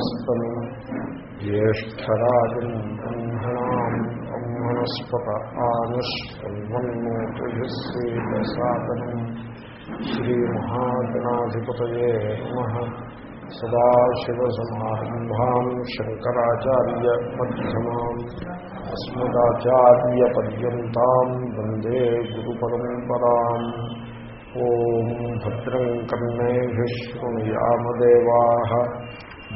उपवीतिनमुद्भस्तम् ज्येष्ठराजम् ब्रह्मणाम् ब्रह्मणस्पत आनुष्वन्मन्मोतिभिः श्रीप्रसादनम् श्रीमहागणाधिपतये नमः। सदाशिवसमारम्भाम् शङ्कराचार्यमध्यमाम् अस्मदाचार्यपर्यन्ताम् वंदे गुरुपरम्पराम्। ॐ भद्रम् कर्णेभिः शृणुयामदेवाः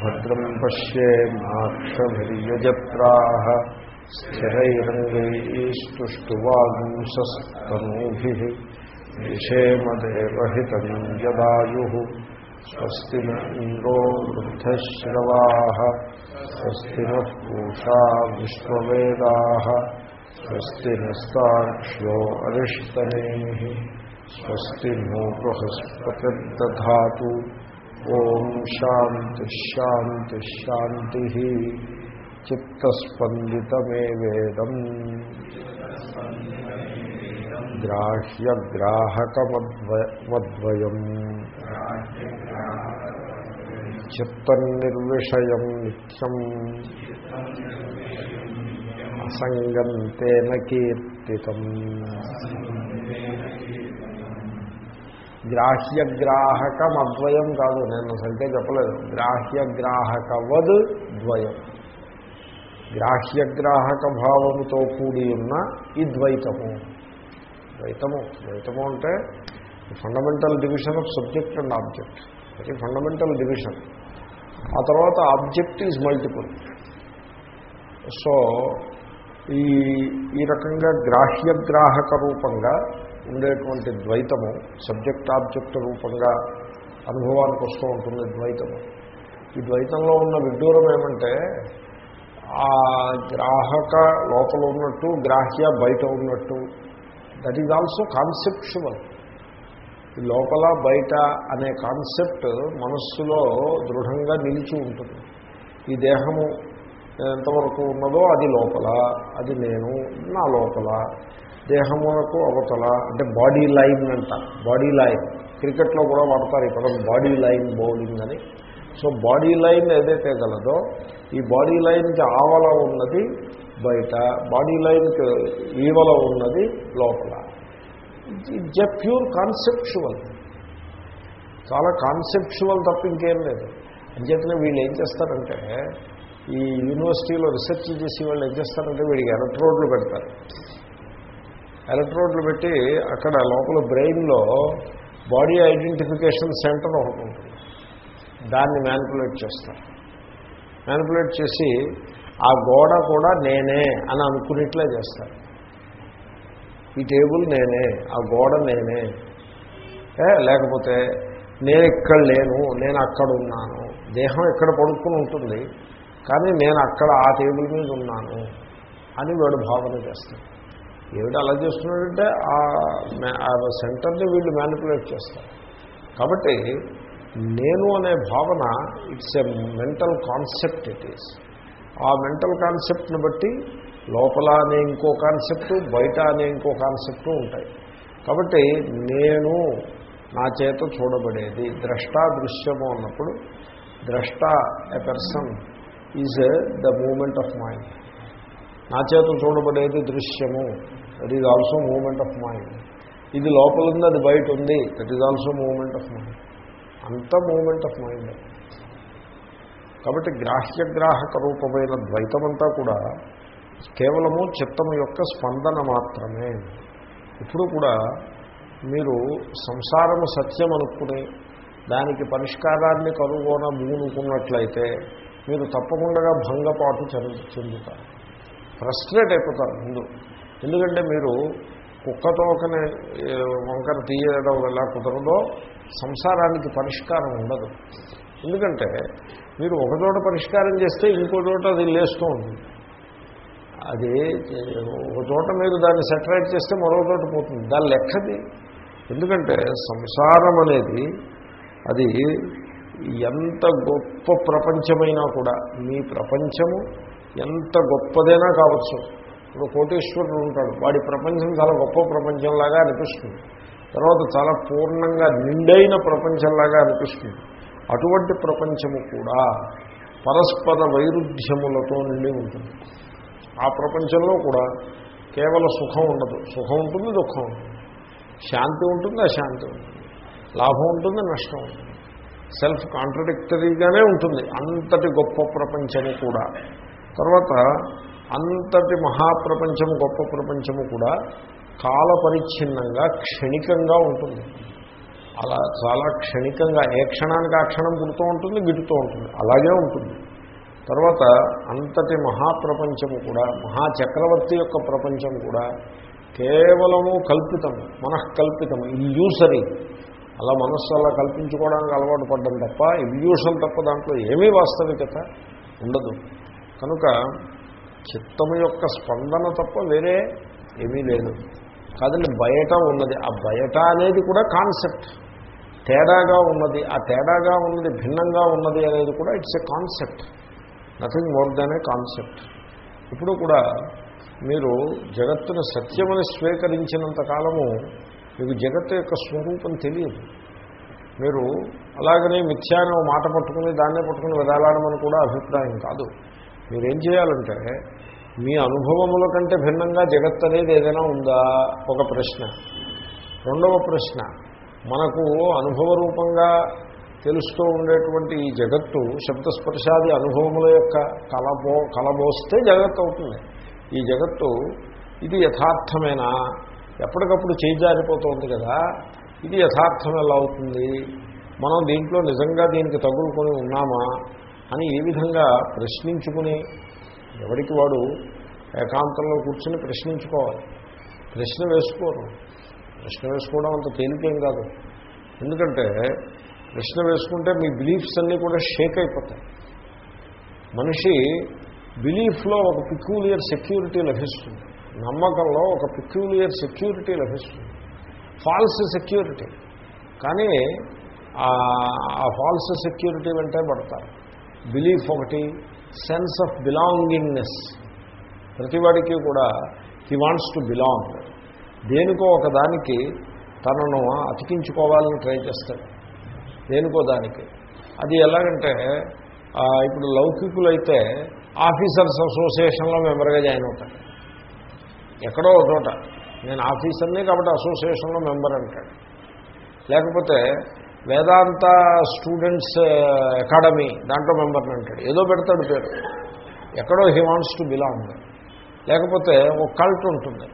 भद्रम् पश्येमाक्षभिर्यजत्राः स्थिरैरङ्गैस्तुष्टुवागुंसस्तनूभिः विषेमदेवहितम् यदायुः स्वस्ति न इन्द्रो वृद्धश्रवाः, स्वस्ति नः पूषा विश्ववेदाः, स्वस्ति नस्ताक्ष्यो अरिष्टनेमिः, स्वस्ति नो बृहस्पतिर्दधातु। ఓం శాంతి శాంతి శాంతి చిత్తస్పందితమే వేదం గ్రాహ్యగ్రాహకమద్వయం చిత్తన్నిర్విషయం నిత్యం అసంగం తేన కీర్తితం గ్రాహ్యగ్రాహకమద్వయం కాదు. నేను సరిగ్గా చెప్పలేదు. గ్రాహ్యగ్రాహకవద్ ద్వయం. గ్రాహ్యగ్రాహక భావముతో కూడి ఉన్న ఈ ద్వైతము. ద్వైతము. ద్వైతము అంటే fundamental division of subject and object అది ఫండమెంటల్ డివిజన్ ఆ తర్వాత ఆబ్జెక్ట్ ఈజ్ మల్టిపుల్ సో ఈ ఈ రకంగా గ్రాహ్యగ్రాహక రూపంగా ఉండేటువంటి ద్వైతము సబ్జెక్ట్ ఆబ్జెక్ట్ రూపంగా అనుభవానికి వస్తూ ఉంటుంది ద్వైతము. ఈ ద్వైతంలో ఉన్న విడ్డూరం ఏమంటే ఆ గ్రాహక లోపల ఉన్నట్టు గ్రాహ్య బయట ఉన్నట్టు. దట్ ఈజ్ ఆల్సో కాన్సెప్చువల్ ఈ లోపల బయట అనే కాన్సెప్ట్ మనస్సులో దృఢంగా నిలిచి ఉంటుంది. ఈ దేహము ఎంతవరకు ఉన్నదో అది లోపల అది నేను నా లోపల. దేహమునకు అవతల అంటే బాడీ లైన్ అంట బాడీ లైన్. క్రికెట్లో కూడా వాడతారు ఈ పదం బాడీ లైన్ బౌలింగ్ అని. సో బాడీ లైన్ ఏదైతే గలదో ఈ బాడీ లైన్కి ఆవల ఉన్నది బయట బాడీ లైన్కి ఈవల ఉన్నది లోపల. It's a pure conceptual. చాలా కాన్సెప్చువల్ తప్ప ఇంకేం లేదు. అంచేతనే వీళ్ళు ఏం చేస్తారంటే ఈ యూనివర్సిటీలో రీసెర్చ్ చేసి వాళ్ళు ఏం చేస్తారంటే వీడికి ఎలక్ట్రోడ్లు పెడతారు. ఎలక్ట్రోడ్లు పెట్టి అక్కడ లోపల బ్రెయిన్లో బాడీ ఐడెంటిఫికేషన్ సెంటర్ ఒకటి ఉంటుంది. దాన్ని మ్యానిపులేట్ చేస్తారు. మ్యానిపులేట్ చేసి ఆ గోడ కూడా నేనే అని అనుకునేట్లే చేస్తారు. ఈ టేబుల్ నేనే ఆ గోడ నేనే. లేకపోతే నేను ఇక్కడ లేను నేను అక్కడ ఉన్నాను. దేహం ఇక్కడ పడుకుని ఉంటుంది కానీ నేను అక్కడ ఆ టేబుల్ మీద ఉన్నాను అని వాడు భావన చేస్తాడు ఏమిటి అలా చేస్తున్నాడంటే ఆ సెంటర్ని వీళ్ళు మ్యానిపులేట్ చేస్తారు. కాబట్టి నేను అనే భావన it's a mental concept it is. ఆ మెంటల్ కాన్సెప్ట్ని బట్టి లోపల అనే ఇంకో కాన్సెప్ట్ బయట అనే ఇంకో కాన్సెప్ట్ ఉంటాయి. కాబట్టి నేను నా చేత చూడబడేది ద్రష్ట దృశ్యము అన్నప్పుడు ద్రష్ట a person is the movement of mind. నా చేత చూడబడేది దృశ్యము. That is also movement of mind ఇది లోపల ఉంది అది బయట ఉంది that is also movement of mind అంత మూమెంట్ ఆఫ్ మైండ్ కాబట్టి గ్రాహ్యగ్రాహక రూపమైన ద్వైతమంతా కూడా కేవలము చిత్తం యొక్క స్పందన మాత్రమే. ఇప్పుడు కూడా మీరు సంసారము సత్యం అనుకుని దానికి పరిష్కారాన్ని కనుగొన మూనుకున్నట్లయితే మీరు తప్పకుండా భంగపాటు చెందుతారు. ఫ్రస్ట్రేట్ అయిపోతారు ముందు. ఎందుకంటే మీరు కుక్కతోకనే వంకర తీయడం ఎలా కుదరదో సంసారానికి పరిష్కారం ఉండదు. ఎందుకంటే మీరు ఒకచోట పరిష్కారం చేస్తే ఇంకో చోట అది లేస్తూ ఉంటుంది. అది ఒక చోట మీరు దాన్ని సెటరేట్ చేస్తే మరో చోట పోతుంది. దాని లెక్కది. ఎందుకంటే సంసారం అనేది అది ఎంత గొప్ప ప్రపంచమైనా కూడా మీ ప్రపంచము ఎంత గొప్పదైనా కావచ్చు. ఇప్పుడు కోటేశ్వరుడు ఉంటాడు. వాడి ప్రపంచం చాలా గొప్ప ప్రపంచంలాగా అనిపిస్తుంది. తర్వాత చాలా పూర్ణంగా నిండైన ప్రపంచంలాగా అనిపిస్తుంది. అటువంటి ప్రపంచము కూడా పరస్పర వైరుధ్యములతో నిండి ఉంటుంది. ఆ ప్రపంచంలో కూడా కేవలం సుఖం ఉండదు. సుఖం ఉంటుంది దుఃఖం ఉంటుంది. శాంతి ఉంటుంది అశాంతి ఉంటుంది. లాభం ఉంటుంది నష్టం ఉంటుంది. సెల్ఫ్ కాంట్రడిక్టరీగానే ఉంటుంది. అంతటి గొప్ప ప్రపంచము కూడా. తర్వాత అంతటి మహాప్రపంచము గొప్ప ప్రపంచము కూడా కాలపరిచ్ఛిన్నంగా క్షణికంగా ఉంటుంది. అలా చాలా క్షణికంగా ఏ క్షణానికి ఆ క్షణం పుడుతూ ఉంటుంది గిడుతూ ఉంటుంది. అలాగే ఉంటుంది. తర్వాత అంతటి మహాప్రపంచము కూడా మహాచక్రవర్తి యొక్క ప్రపంచం కూడా కేవలము కల్పితము మనఃకల్పితము ఇల్యూసరీ అలా మనస్సు అలా కల్పించుకోవడానికి అలవాటు పడ్డం తప్ప ఇల్యూషన్ తప్ప దాంట్లో ఏమీ వాస్తవికత ఉండదు. కనుక చిత్తము యొక్క స్పందన తప్ప వేరే ఏమీ లేదు. కాదండి బయట ఉన్నది. ఆ బయట అనేది కూడా కాన్సెప్ట్. తేడాగా ఉన్నది. ఆ తేడాగా ఉన్నది భిన్నంగా ఉన్నది అనేది కూడా it's a concept. Nothing more than a concept. ఇప్పుడు కూడా మీరు జగత్తును సత్యమని స్వీకరించినంత కాలము మీకు జగత్తు యొక్క స్వరూపం తెలియదు. మీరు అలాగనే మిథ్యాన్ని మాట పట్టుకుని దాన్నే పట్టుకుని వెదాలాడమని కూడా అభిప్రాయం కాదు. మీరేం చేయాలంటే మీ అనుభవముల కంటే భిన్నంగా జగత్ అనేది ఏదైనా ఉందా? ఒక ప్రశ్న. రెండవ ప్రశ్న. మనకు అనుభవ రూపంగా తెలుస్తూ ఉండేటువంటి ఈ జగత్తు శబ్దస్పర్శాది అనుభవముల యొక్క కలబో కలబోస్తే జగత్ అవుతుంది. ఈ జగత్తు ఇది యథార్థమేనా? ఎప్పటికప్పుడు చేజారిపోతుంది కదా. ఇది యథార్థం ఎలా అవుతుంది? మనం దీంట్లో నిజంగా దీనికి తగులుకొని ఉన్నామా? అని ఏ విధంగా ప్రశ్నించుకుని ఎవరికి వాడు ఏకాంతంలో కూర్చుని ప్రశ్నించుకోవాలి. ప్రశ్న వేసుకోరు. ప్రశ్న వేసుకోవడం అంత తేలికేం కాదు. ఎందుకంటే ప్రశ్న వేసుకుంటే మీ బిలీఫ్స్ అన్నీ కూడా షేక్ అయిపోతాయి. మనిషి బిలీఫ్లో ఒక పిక్యూలియర్ సెక్యూరిటీ లభిస్తుంది. నమ్మకంలో ఒక పిక్యూలియర్ సెక్యూరిటీ లభిస్తుంది. ఫాల్స్ సెక్యూరిటీ కానీ ఆ ఫాల్స్ సెక్యూరిటీ వెంటే పడతారు. బిలీఫ్ ఒకటి సెన్స్ ఆఫ్ బిలాంగింగ్నెస్. ప్రతివాడికి కూడా హీ వాంట్స్ టు బిలాంగ్. దేనికో ఒకదానికి తనను అతికించుకోవాలని ట్రై చేస్తాడు. దేనికో దానికి. అది ఎలాగంటే ఇప్పుడు లౌకికులైతే ఆఫీసర్స్ అసోసియేషన్లో మెంబర్గా జాయిన్ అవుతాడు ఎక్కడో ఒక చోట. నేను ఆఫీసర్ని కాబట్టి అసోసియేషన్లో మెంబర్ అంటాడు. లేకపోతే వేదాంత స్టూడెంట్స్ అకాడమీ దాంట్లో మెంబర్ని అంటాడు. ఏదో పెడతాడు పేరు. ఎక్కడో హీ వాంట్స్ టు బిలాంగ్. లేకపోతే ఒక కల్ట్ ఉంటుంది.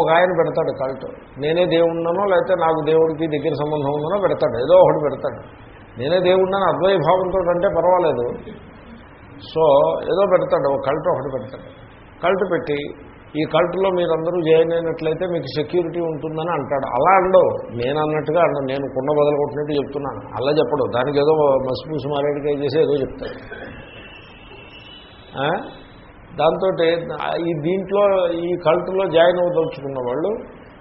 ఒక ఆయన పెడతాడు కల్ట్. నేనే దేవుణ్ణనో లేకపోతే నాకు దేవుడికి దగ్గర సంబంధం ఉందనో పెడతాడు. ఏదో ఒకటి పెడతాడు. నేనే దేవుణ్ణని అద్వయ భావంతో అంటే పర్వాలేదు. సో ఏదో పెడతాడు. ఒక కల్ట్ ఒకటి పెడతాడు. కల్ట్ పెట్టి ఈ కల్ట్లో మీరందరూ జాయిన్ అయినట్లయితే మీకు సెక్యూరిటీ ఉంటుందని అంటాడు. అలా అండవు నేను అన్నట్టుగా అండ నేను కుండ బదలగొట్టినట్టు చెప్తున్నాను అలా చెప్పడు. దానికి ఏదో మసిపూసి మారేడికాయ చేసి ఏదో చెప్తాడు. దాంతో ఈ దీంట్లో ఈ కల్ట్లో జాయిన్ అవదలుచుకున్న వాళ్ళు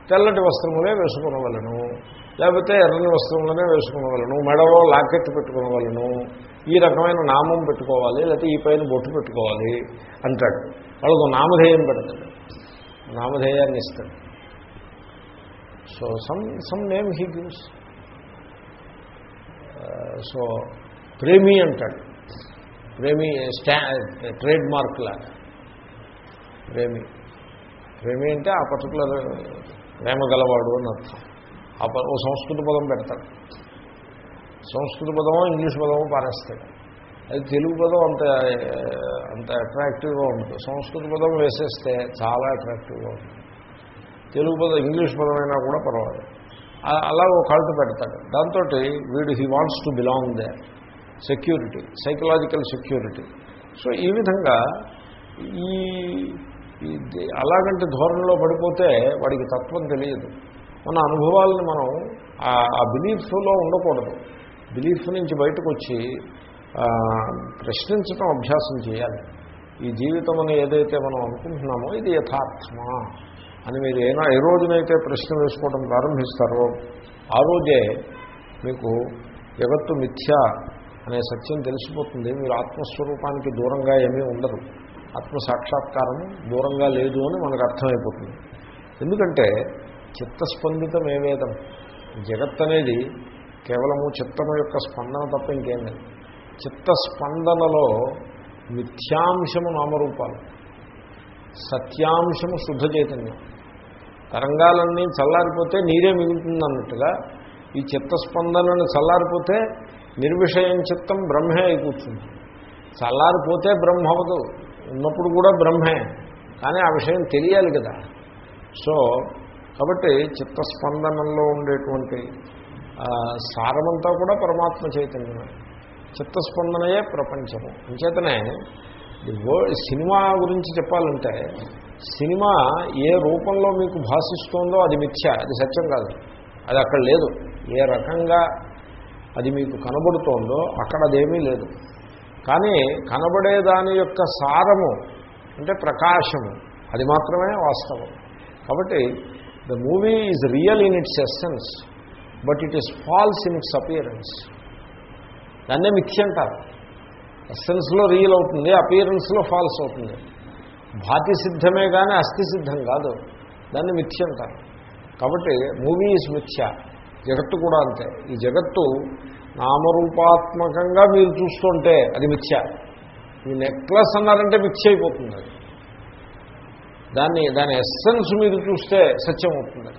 తెల్లటి వస్త్రములే వేసుకునవలను లేకపోతే ఎర్రని వస్త్రములనే వేసుకునవలను మెడలో లాకెట్ పెట్టుకునవలను ఈ రకమైన నామం పెట్టుకోవాలి లేకపోతే ఈ పైన బొట్టు పెట్టుకోవాలి అంటాడు. వాళ్ళకు నామధేయం పెడతాడు. నామధేయాన్ని ఇస్తాడు. So some some name he gives. So ప్రేమి అంటాడు. ప్రేమి స్టా ట్రేడ్ మార్క్ లాగా. ప్రేమి. ప్రేమి అంటే ఆ పర్టికులర్ ప్రేమ గలవాడు అని అర్థం. ఆ ఓ సంస్కృత పదం పెడతాడు. సంస్కృత పదమో ఇంగ్లీష్ పదమో పారేస్తాడు. అది తెలుగు పదం అంత అంత అట్రాక్టివ్గా ఉండదు సంస్కృత పదం వేసేస్తే చాలా అట్రాక్టివ్గా ఉంటుంది. తెలుగు పదం ఇంగ్లీష్ పదమైనా కూడా పర్వాలేదు. అలా ఒక కల్ట్ పెడతాడు. దాంతో వీడు he wants to belong they security psychological security so ఈ విధంగా ఈ అలాగంటే ధోరణిలో పడిపోతే వాడికి తత్వం తెలియదు. మన అనుభవాలను మనం ఆ బిలీఫ్లో ఉండకూడదు. బిలీఫ్ నుంచి బయటకు వచ్చి ప్రశ్నించడం అభ్యాసం చేయాలి. ఈ జీవితం అని ఏదైతే మనం అనుకుంటున్నామో ఇది యథార్థమా అని మీరు ఏనా ఏ రోజునైతే ప్రశ్న వేసుకోవడం ప్రారంభిస్తారో ఆ రోజే మీకు జగత్తు మిథ్య అనే సత్యం తెలిసిపోతుంది. మీరు ఆత్మస్వరూపానికి దూరంగా ఏమీ ఉండరు. ఆత్మ సాక్షాత్కారం దూరంగా లేదు అని మనకు అర్థమైపోతుంది. ఎందుకంటే చిత్తస్పందితం ఏవేదం జగత్ అనేది కేవలము చిత్తము యొక్క స్పందన తప్ప ఇంకేం లేదు. చిత్తస్పందనలో మిథ్యాంశము నామరూపాలు సత్యాంశము శుద్ధ చైతన్యం. తరంగాలన్నీ చల్లారిపోతే నీరే మిగులుతుంది అన్నట్టుగా ఈ చిత్తస్పందనను చల్లారిపోతే నిర్విషయం చిత్తం బ్రహ్మే అయి కూర్చుంది. చల్లారిపోతే బ్రహ్మ ఉన్నప్పుడు కూడా బ్రహ్మే కానీ ఆ విషయం తెలియాలి కదా. సో కాబట్టి చిత్తస్పందనంలో ఉండేటువంటి సారమంతా కూడా పరమాత్మ చైతన్యమే. చిత్తస్పందనయే ప్రపంచము. అంచేతనే సినిమా గురించి చెప్పాలంటే సినిమా ఏ రూపంలో మీకు భాషిస్తోందో అది మిథ్య అది సత్యం కాదు. అది అక్కడ లేదు. ఏ రకంగా అది మీకు కనబడుతోందో అక్కడ అదేమీ లేదు. కానీ కనబడే దాని యొక్క సారము అంటే ప్రకాశము అది మాత్రమే వాస్తవం. కాబట్టి the movie is real in its essence but it is false in its appearance. దాన్నే మిథ్య అంటారు. ఎస్సెన్స్లో రియల్ అవుతుంది అపియరెన్స్లో ఫాల్స్ అవుతుంది. భాతి సిద్ధమే కానీ అస్థి సిద్ధం కాదు. దాన్ని మిథ్య అంటారు. కాబట్టి మూవీ ఈజ్ మిథ్య. జగత్తు కూడా అంతే. ఈ జగత్తు నామరూపాత్మకంగా మీరు చూస్తుంటే అది మిథ్య. ఈ నెక్లెస్ అన్నారంటే మిథ్య అయిపోతుంది అది. దాన్ని దాని ఎస్సెన్స్ మీరు చూస్తే సత్యం అవుతుంది.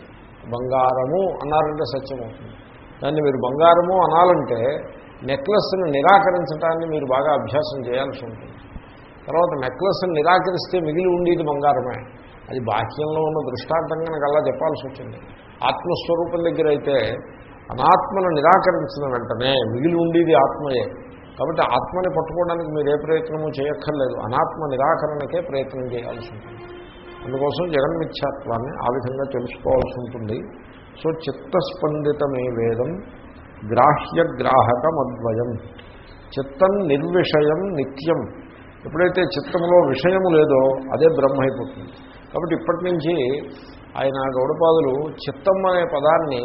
బంగారము అన్నారంటే సత్యం అవుతుంది. దాన్ని మీరు బంగారము అనాలంటే నెక్లెస్ని నిరాకరించడాన్ని మీరు బాగా అభ్యాసం చేయాల్సి ఉంటుంది. తర్వాత నెక్లెస్ని నిరాకరిస్తే మిగిలి ఉండేది బంగారమే. అది బాహ్యంలో ఉన్న దృష్టాంతం కనుక అలా చెప్పాల్సి వచ్చింది. ఆత్మస్వరూపం దగ్గర అయితే అనాత్మను నిరాకరించిన వెంటనే మిగిలి ఉండేది ఆత్మయే. కాబట్టి ఆత్మని పట్టుకోవడానికి మీరు ఏ ప్రయత్నము చేయక్కర్లేదు. అనాత్మ నిరాకరణకే ప్రయత్నం చేయాల్సి ఉంటుంది. అందుకోసం జగన్మిథ్యాత్వాన్ని ఆ విధంగా తెలుసుకోవాల్సి ఉంటుంది. సో చిత్తస్పందితమే వేదం. గ్రాహ్యగ్రాహకమద్వయం. చిత్తం నిర్విషయం నిత్యం. ఎప్పుడైతే చిత్తంలో విషయము లేదో అదే బ్రహ్మ అయిపోతుంది. కాబట్టి ఇప్పటి నుంచి ఆయన గౌడపాదులు చిత్తం అనే పదాన్ని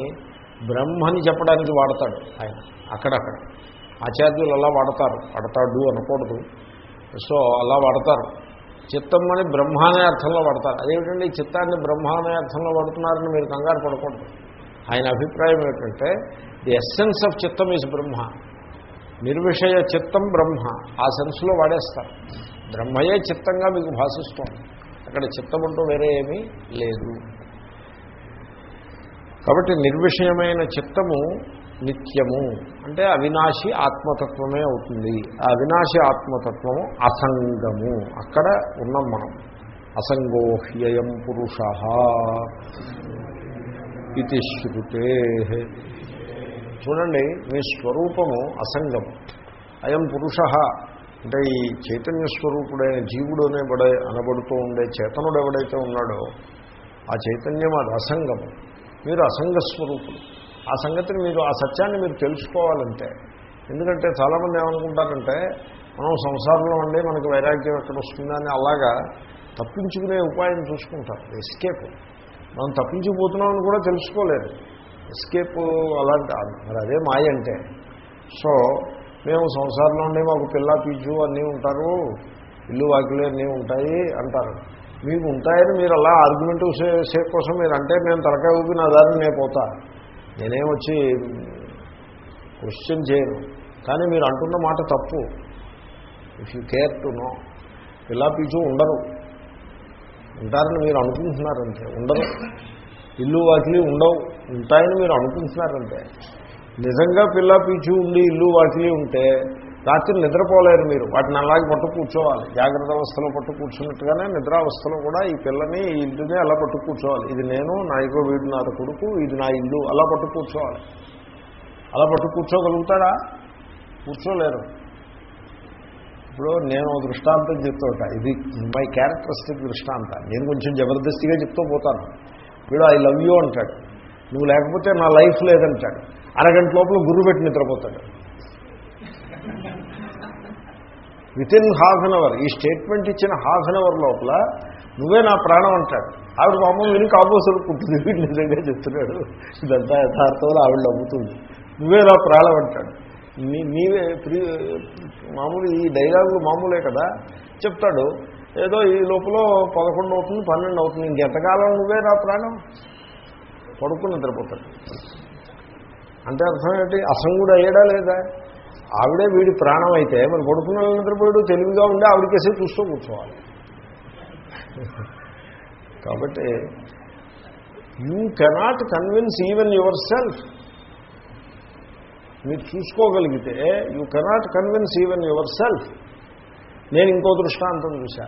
బ్రహ్మని చెప్పడానికి వాడతాడు ఆయన అక్కడక్కడ. ఆచార్యులు అలా వాడతారు. వాడతాడు అనకూడదు. సో అలా వాడతారు. చిత్తం అని బ్రహ్మ అనే అర్థంలో వాడతారు. అదేమిటండి చిత్తాన్ని బ్రహ్మ అనే అర్థంలో వాడుతున్నారని మీరు కంగారు పడకూడదు. ఆయన అభిప్రాయం ఏంటంటే ది ఎస్సెన్స్ ఆఫ్ చిత్తం ఈజ్ బ్రహ్మ నిర్విషయ చిత్తం బ్రహ్మ ఆ సెన్స్లో వాడేస్తారు. బ్రహ్మయే చిత్తంగా మీకు భాషిస్తోంది. అక్కడ చిత్తం అంటూ వేరే ఏమీ లేదు. కాబట్టి నిర్విషయమైన చిత్తము నిత్యము. అంటే అవినాశి ఆత్మతత్వమే అవుతుంది. ఆ అవినాశి ఆత్మతత్వము అసంగము. అక్కడ ఉన్నాం మనం. అసంగోహ్యయం పురుష. ఇది శృతే. చూడండి మీ స్వరూపము అసంగము అయం పురుష. అంటే ఈ చైతన్య స్వరూపుడైన జీవుడు అనేబడే అనబడుతూ ఉండే చేతనుడు ఎవడైతే ఉన్నాడో ఆ చైతన్యం అది అసంగము మీరు అసంగ స్వరూపుడు ఆ సంగతిని మీరు ఆ సత్యాన్ని మీరు తెలుసుకోవాలంటే ఎందుకంటే చాలామంది ఏమనుకుంటారంటే మనం సంసారంలో ఉండి మనకు వైరాగ్యం ఎక్కడ వస్తుందని అలాగా తప్పించుకునే ఉపాయం చూసుకుంటారు. ఎస్కేప్ మనం తప్పించిపోతున్నామని కూడా తెలుసుకోలేదు. ఎస్కేప్ అలాంటి మరి అదే మాయ అంటే. సో మేము సంసారంలోనే మాకు పిల్ల పీచు అన్నీ ఉంటారు. ఇల్లు వాకిలు అన్నీ ఉంటాయి అంటారు. మీకు ఉంటాయని మీరు అలా ఆర్గ్యుమెంట్ సేపు కోసం మీరు అంటే నేను తలకాయ ఊపి నా దారిని నేను పోతా. నేనేమొచ్చి క్వశ్చన్ చేయను. కానీ మీరు అంటున్న మాట తప్పు. If you care to know పిల్ల పీచు ఉండరు. ఉంటారని మీరు అనుకుంటున్నారంటే ఉండరు. ఇల్లు వాకిలి ఉండవు. ఉంటాయని మీరు అనుకుంటున్నారంటే నిజంగా పిల్ల పీచు ఉండి ఇల్లు వాకిలి ఉంటే రాత్రి నిద్రపోలేరు మీరు. వాటిని అలాగే పట్టు కూర్చోవాలి. జాగ్రత్త అవస్థలో పట్టు కూర్చున్నట్టుగానే నిద్రావస్థలో కూడా ఈ పిల్లని ఈ ఇల్లుని అలా పట్టు కూర్చోవాలి. ఇది నేను నా ఇగో వీడు నా కొడుకు ఇది నా ఇల్లు అలా పట్టు కూర్చోవాలి. అలా పట్టు కూర్చోగలుగుతాడా? కూర్చోలేరు. ఇప్పుడు నేను దృష్టాంతం చెప్తుంటా. ఇది మై క్యారెక్టరిస్టిక్ దృష్టాంత. నేను కొంచెం జబర్దస్తిగా చెప్తూ పోతాను. వీడు ఐ లవ్ యూ అంటాడు. నువ్వు లేకపోతే నా లైఫ్ లేదంటాడు. అరగంట లోపల గుర్రు పెట్టి నిద్రపోతాడు. Within half an hour ఈ స్టేట్మెంట్ ఇచ్చిన హాఫ్ అన్ అవర్ లోపల నువ్వే నా ప్రాణం అంటాడు. ఆవిడ పాపం విని కాబోసులు పుట్టింది వీడు నిజంగా చెప్తున్నాడు. ఇదంతా యథార్థంలో ఆవిడ అమ్ముతుంది నువ్వే నా ప్రాణం అంటాడు. నీవే మామూలు ఈ డైలాగులు మామూలే కదా. చెప్తాడు. ఏదో ఈ లోపల పదకొండు అవుతుంది పన్నెండు అవుతుంది. ఇంకెంతకాలం నువ్వే నా ప్రాణం? పడుకుని నిద్రపోతాడు. అంటే అర్థం ఏంటి? అసంగుడు అయ్యాడా లేదా? ఆవిడే వీడి ప్రాణం అయితే మరి కొడుకున్న నిద్రపోయాడు? తెలివిగా ఉండి ఆవిడకేసే చూస్తూ కూర్చోవాలి. కాబట్టి you cannot convince even yourself మీరు చూసుకోగలిగితే you cannot convince even yourself నేను ఇంకో దృష్టాంతం చూశా.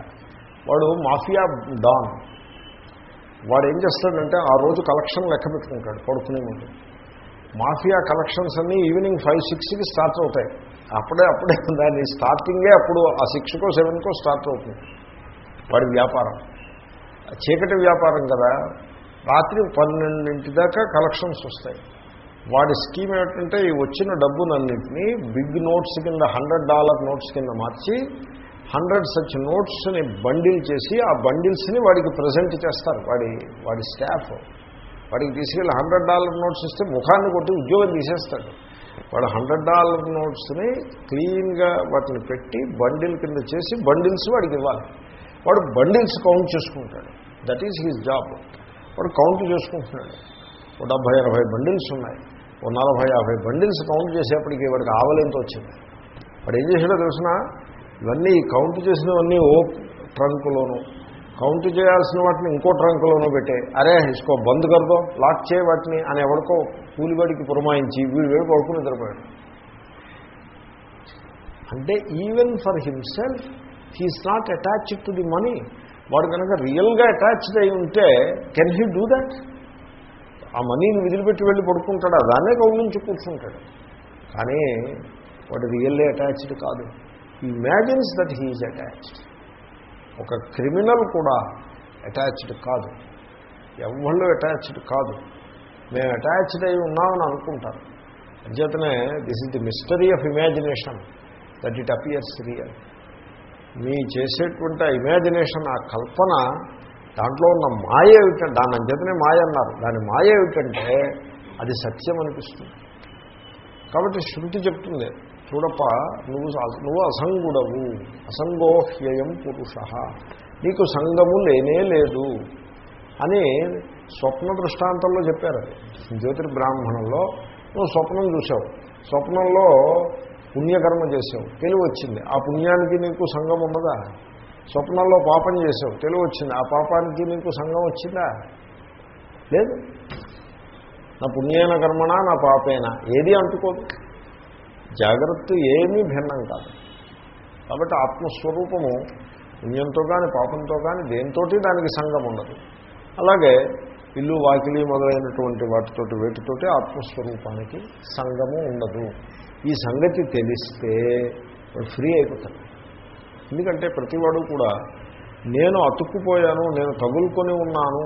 వాడు మాఫియా డాన్. వాడు ఏం చేస్తాడంటే ఆ రోజు కలెక్షన్ లెక్క పెట్టుకుంటాడు పడుకునే ముందు. మాఫియా కలెక్షన్స్ అన్నీ ఈవినింగ్ ఫైవ్ సిక్స్కి స్టార్ట్ అవుతాయి. అప్పుడే అప్పుడే దాన్ని స్టార్టింగే అప్పుడు ఆ సిక్స్కో సెవెన్కో స్టార్ట్ అవుతుంది. వాడి వ్యాపారం. చీకటి వ్యాపారం కదా రాత్రి పన్నెండింటి దాకా కలెక్షన్స్ వస్తాయి. వాడి స్కీమ్ ఏమిటంటే ఈ వచ్చిన డబ్బునన్నింటినీ బిగ్ నోట్స్ కింద హండ్రెడ్ డాలర్ నోట్స్ కింద మార్చి హండ్రెడ్ సచ్ నోట్స్ని బండిల్ చేసి ఆ బండిల్స్ని వాడికి ప్రజెంట్ చేస్తారు. వాడి వాడి స్టాఫ్. వాడికి తీసుకెళ్ళి హండ్రెడ్ డాలర్ నోట్స్ ఇస్తే ముఖాన్ని కొట్టి ఉద్యోగం తీసేస్తాడు. వాడు హండ్రెడ్ డాలర్ నోట్స్ని క్లీన్గా వాటిని పెట్టి బండిల్ కింద చేసి బండిల్స్ వాడికి ఇవ్వాలి. వాడు బండిల్స్ కౌంట్ చేసుకుంటాడు. దట్ ఈజ్ హిజ్ జాబ్ వాడు కౌంట్ చేసుకుంటున్నాడు. ఓ డెబ్భై ఎనభై బండిల్స్ ఉన్నాయి. ఓ నలభై యాభై బండిల్స్ కౌంట్ చేసేప్పటికి వాడికి ఆవలింత వచ్చింది. వాడు ఏం చేసాడో తెలిసిన? ఇవన్నీ కౌంట్ చేసినవన్నీ ఓ ట్రంక్లోనూ కౌంట్ చేయాల్సిన వాటిని ఇంకో ట్రంకులోనూ పెట్టే అరే ఇసుకో బంద్ కరదో లాక్ చేయ వాటిని అని ఎవరికో కూలివాడికి పురమాయించి వీడు వేడు పడుకుని నిద్రపోయాడు. అంటే even for himself he is not attached to the money వాడు కనుక రియల్గా అటాచ్డ్ అయి ఉంటే కెన్ హీ డూ దాట్ ఆ మనీని విదిలిపెట్టి వెళ్ళి పడుకుంటాడు దాన్నే కౌలించి కూర్చుంటాడు. కానీ వాడు రియల్లీ అటాచ్డ్ కాదు. Imagines that he is attached ఒక క్రిమినల్ కూడా అటాచ్డ్ కాదు. ఎవళ్ళు అటాచ్డ్ కాదు. మేము అటాచ్డ్ అయి ఉన్నామని అనుకుంటారు. అంచేతనే this is the mystery of imagination that it appears real మీ చేసేటువంటి ఆ ఇమాజినేషన్ ఆ కల్పన దాంట్లో ఉన్న మాయ ఏమిటంటే దాని అంచేతనే మాయ అన్నారు. దాని మాయ ఏమిటంటే అది సత్యం అనిపిస్తుంది. కాబట్టి శృతి చెప్తుంది చూడప్ప నువ్వు నువ్వు అసంగుడవు. అసంగోహ్యయం పురుష. నీకు సంగము లేనే లేదు అని స్వప్న దృష్టాంతంలో చెప్పారు అది. జ్యోతిర్బ్రాహ్మణంలో నువ్వు స్వప్నం చూసావు స్వప్నంలో పుణ్యకర్మ చేసావు తెలివి వచ్చింది ఆ పుణ్యానికి నీకు సంఘం ఉన్నదా? స్వప్నంలో పాపం చేసావు తెలివి వచ్చింది ఆ పాపానికి నీకు సంఘం వచ్చిందా? లేదు. నా పుణ్యైన కర్మనా నా పాపేనా. ఏది అంటుకోదు. జాగ్రత్త ఏమీ భిన్నం కాదు. కాబట్టి ఆత్మస్వరూపము పుణ్యంతో కానీ పాపంతో కానీ దేనితోటి దానికి సంఘం ఉండదు. అలాగే ఇల్లు వాకిలి మొదలైనటువంటి వాటితోటి వేటితోటి ఆత్మస్వరూపానికి సంఘము ఉండదు. ఈ సంగతి తెలిస్తే ఫ్రీ అయిపోతాడు. ఎందుకంటే ప్రతివాడు కూడా నేను అతుక్కుపోయాను నేను తగులుకొని ఉన్నాను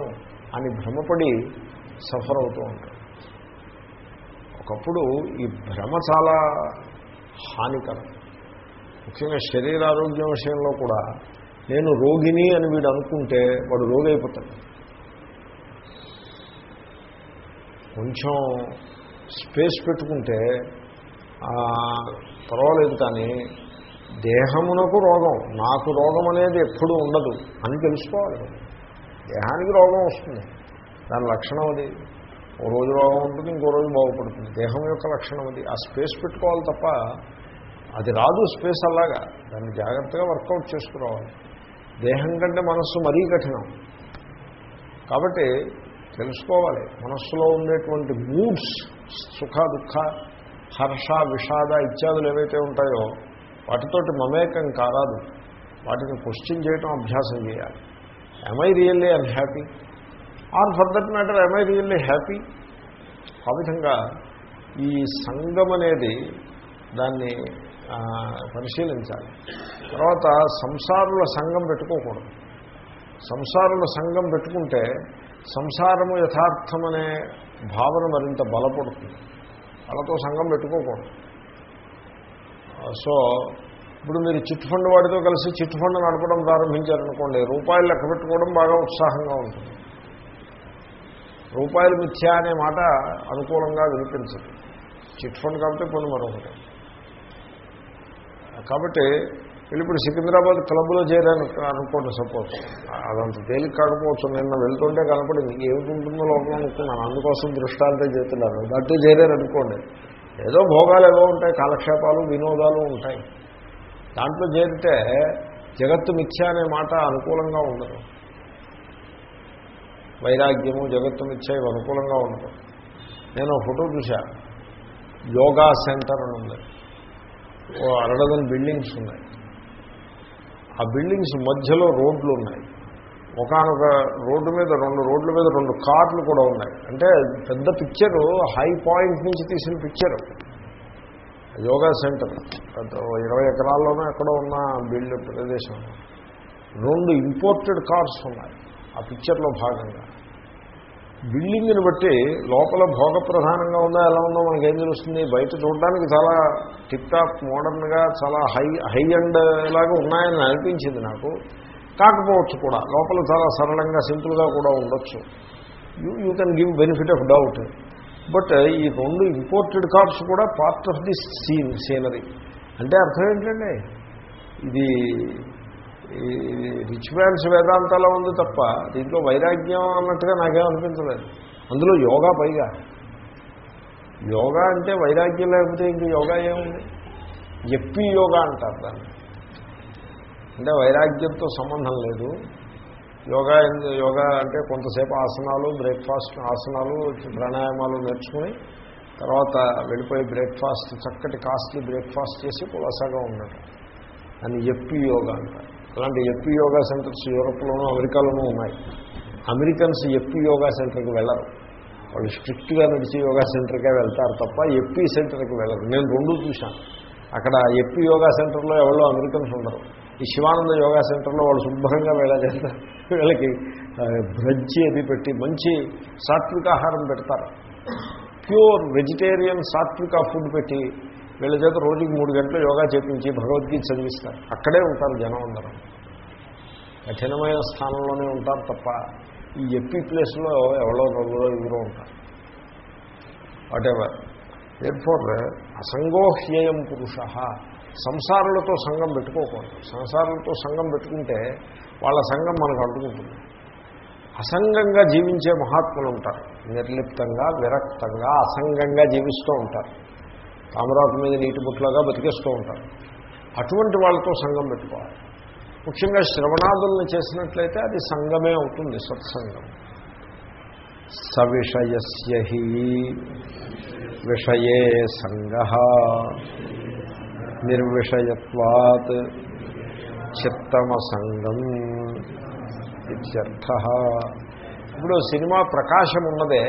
అని భ్రమపడి సఫర్ అవుతూ ఉంటాడు. ఒకప్పుడు ఈ భ్రమ చాలా హానికరం. ముఖ్యంగా శరీరారోగ్యం విషయంలో కూడా నేను రోగిని అని వీడు అనుకుంటే వాడు రోగి అయిపోతాడు కొంచెం స్పేస్ పెట్టుకుంటే పర్వాలేదు కానీ దేహమునకు రోగం నాకు రోగం అనేది ఎప్పుడు ఉండదు అని తెలుసుకోవాలి. దేహానికి రోగం వస్తుంది. దాని లక్షణం అది. ఓ రోజు బాగుంటుంది ఉంటుంది ఇంకో రోజు బాగుపడుతుంది. దేహం యొక్క లక్షణం అది. ఆ స్పేస్ పెట్టుకోవాలి తప్ప అది రాదు స్పేస్ అలాగా. దాన్ని జాగ్రత్తగా వర్కౌట్ చేసుకురావాలి. దేహం కంటే మనస్సు మరీ కఠినం. కాబట్టి తెలుసుకోవాలి మనస్సులో ఉండేటువంటి మూడ్స్ సుఖ దుఃఖ హర్ష విషాద ఇత్యాదులు ఏవైతే ఉంటాయో వాటితోటి మమేకం కారాదు. వాటిని క్వశ్చన్ చేయటం అభ్యాసం చేయాలి. Am I really unhappy or for that matter am I really happy ఆ విధంగా ఈ సంఘం అనేది దాన్ని పరిశీలించాలి. తర్వాత సంసారుల సంఘం పెట్టుకోకూడదు. సంసారుల సంఘం పెట్టుకుంటే సంసారము యథార్థమనే భావన మరింత బలపడుతుంది. వాళ్ళతో సంఘం పెట్టుకోకూడదు. సో ఇప్పుడు మీరు చిట్ ఫండ్ వాడితో కలిసి చిట్ ఫండ్ నడపడం ప్రారంభించారనుకోండి రూపాయలు లెక్క పెట్టుకోవడం బాగా ఉత్సాహంగా ఉంటుంది. రూపాయలు మిథ్యా అనే మాట అనుకూలంగా వినిపించదు. చిట్ ఫండ్ కాబట్టి కొన్ని మరొకటి. కాబట్టి వీళ్ళు ఇప్పుడు సికింద్రాబాద్ క్లబ్లో చేరాను అనుకోండి సపోజ్. అదంత తేలిక కాకపోవచ్చు. నిన్న వెళ్తుంటే కనపడింది. ఏమిటింటుందో లోపల అనుకున్నాను. అందుకోసం దృష్టాలతో చేస్తున్నాను. దట్టు చేరారు అనుకోండి. ఏదో భోగాలు ఏవో ఉంటాయి. కాలక్షేపాలు వినోదాలు ఉంటాయి. దాంట్లో చేరితే జగత్తు మిథ్య అనే మాట అనుకూలంగా ఉండదు. వైరాగ్యము జగత్తు మిథ్య ఇవి అనుకూలంగా ఉండదు నేను ఒక ఫోటో చూశా. యోగా సెంటర్ అని ఉంది. ఓ అరడదన్ బిల్డింగ్స్ ఉన్నాయి. ఆ బిల్డింగ్స్ మధ్యలో రోడ్లు ఉన్నాయి. ఒకనొక రోడ్డు మీద రెండు రోడ్ల మీద రెండు కార్లు కూడా ఉన్నాయి. అంటే పెద్ద పిక్చరు హై పాయింట్ నుంచి తీసిన పిక్చరు. Yoga centre. ఇరవై ఎకరాల్లోనూ ఎక్కడో ఉన్న బిల్డ్ ప్రదేశం. రెండు ఇంపోర్టెడ్ కార్స్ ఉన్నాయి. ఆ పిక్చర్లో భాగంగా. బిల్డింగ్ని బట్టి లోపల భోగ ప్రధానంగా ఉందా ఎలా ఉందో మనకి ఏం తెలుస్తుంది? బయట చూడడానికి చాలా టిప్టాప్ మోడర్న్గా చాలా హై హై అండ్ లాగా ఉన్నాయని అనిపించింది నాకు. కాకపోవచ్చు కూడా లోపల చాలా సరళంగా సింపుల్గా కూడా ఉండొచ్చు. You you can give benefit of doubt but ఈ రెండు ఇంపోర్టెడ్ కార్స్ కూడా part of the scene scenery అంటే అర్థం ఏంటండి ఇది ఈ రిచ్ మ్యాన్స్ వేదాంతాలో ఉంది తప్ప దీంట్లో వైరాగ్యం అన్నట్టుగా నాకేం అనిపించలేదు. అందులో యోగా పైగా. యోగా అంటే వైరాగ్యం లేకపోతే ఇంక యోగా ఏముంది? ఎప్పి యోగా అంటారు దాన్ని. అంటే వైరాగ్యంతో సంబంధం లేదు. యోగా యోగా అంటే కొంతసేపు ఆసనాలు బ్రేక్ఫాస్ట్ ఆసనాలు ప్రాణాయామాలు నేర్చుకుని తర్వాత వెళ్ళిపోయి బ్రేక్ఫాస్ట్ చక్కటి కాస్ట్లీ బ్రేక్ఫాస్ట్ చేసి కులాసాగా ఉండటం అని ఎప్పి యోగా అంటారు. అలాంటి ఎప్పి యోగా సెంటర్స్ యూరోప్లోనూ అమెరికాలోనూ ఉన్నాయి. అమెరికన్స్ ఎప్పి యోగా సెంటర్కి వెళ్ళరు. వాళ్ళు స్ట్రిక్ట్గా నడిచి యోగా సెంటర్కే వెళ్తారు తప్ప ఎప్పి సెంటర్కి వెళ్ళరు. నేను రెండు చూశాను. అక్కడ ఎప్పి యోగా సెంటర్లో ఎవరో అమెరికన్స్ ఉండరు. ఈ శివానంద యోగా సెంటర్లో వాళ్ళు శుభ్రంగా వెళ్ళజేస్తారు వీళ్ళకి బ్రజ్జి అది పెట్టి మంచి సాత్విక ఆహారం పెడతారు. ప్యూర్ వెజిటేరియన్ సాత్విక ఫుడ్ పెట్టి వీళ్ళ చేత రోజుకి మూడు గంటలు యోగా చేపించి భగవద్గీత చదివిస్తారు. అక్కడే ఉంటారు జనం అందరం. కఠినమైన స్థానంలోనే ఉంటారు తప్ప ఈ ఎప్పి ప్లేస్లో ఎవరో రోజులో ఎవరో ఉంటారు. వాటెవర్ ఎర్ఫోర్ అసంగోహ్యయం పురుష. సంసారులతో సంఘం పెట్టుకోకూడదు. సంసారులతో సంఘం పెట్టుకుంటే వాళ్ళ సంఘం మనకు అడ్డుకుంటుంది. అసంగంగా జీవించే మహాత్ములు ఉంటారు. నిర్లిప్తంగా విరక్తంగా అసంగంగా జీవిస్తూ ఉంటారు. తామరాకు మీద నీటి బుట్లాగా బతికేస్తూ ఉంటారు. అటువంటి వాళ్ళతో సంఘం పెట్టుకోవాలి. ముఖ్యంగా శ్రవణాదులను చేసినట్లయితే అది సంఘమే అవుతుంది సత్సంగం. సవిషయస్య హి విషయే సంగ నిర్విషయత్వాత్ చిత్తమసంగం ఇత్యర్థ. ఇప్పుడు సినిమా ప్రకాశం ఉన్నదే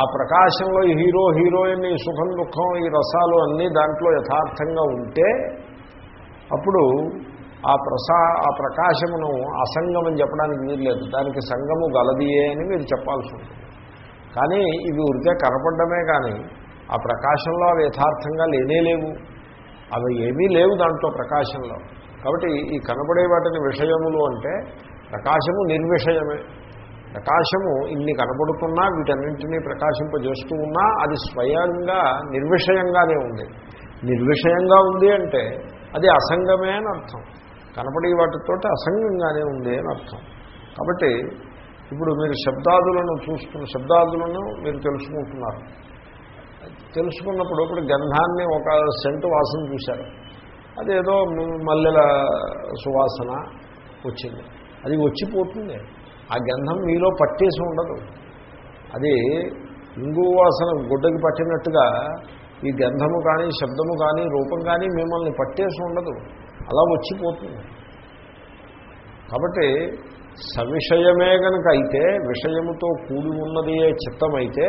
ఆ ప్రకాశంలో ఈ హీరో హీరోయిన్ ఈ సుఖం దుఃఖం ఈ రసాలు అన్నీ దాంట్లో యథార్థంగా ఉంటే అప్పుడు ఆ ప్రసా ఆ ప్రకాశమును అసంగం అని చెప్పడానికి వీల్లేదు. దానికి సంగము గలదియే అని మీరు చెప్పాల్సి ఉంటుంది. కానీ ఇవి ఉరికే కనపడమే కానీ ఆ ప్రకాశంలో అవి యథార్థంగా లేనేలేవు అవి ఏమీ లేవు దాంట్లో ప్రకాశంలో. కాబట్టి ఈ కనబడే వాటిని విషయములు అంటే ప్రకాశము నిర్విషయమే. ప్రకాశము ఇన్ని కనబడుతున్నా వీటన్నింటినీ ప్రకాశింపజేస్తూ ఉన్నా అది స్వయంగా నిర్విషయంగానే ఉంది. నిర్విషయంగా ఉంది అంటే అది అసంగమే అని అర్థం. కనపడే వాటితోటి అసంగంగానే ఉంది అని అర్థం. కాబట్టి ఇప్పుడు మీరు శబ్దాదులను చూస్తున్న శబ్దాదులను మీరు తెలుసుకుంటున్నారు. తెలుసుకున్నప్పుడు ఇప్పుడు గంధాన్ని ఒక సెంటు వాసన చూశారు. అదేదో మల్లెల సువాసన వచ్చింది. అది వచ్చిపోతుంది. ఆ గంధం మీలో పట్టేసి ఉండదు. అది ఇంగు వాసన గుడ్డకి పట్టినట్టుగా ఈ గంధము కానీ శబ్దము కానీ రూపం కానీ మిమ్మల్ని పట్టేసి ఉండదు. అలా వచ్చిపోతుంది. కాబట్టి సవిషయమే కనుక అయితే విషయముతో కూడి ఉన్నది చిత్తమైతే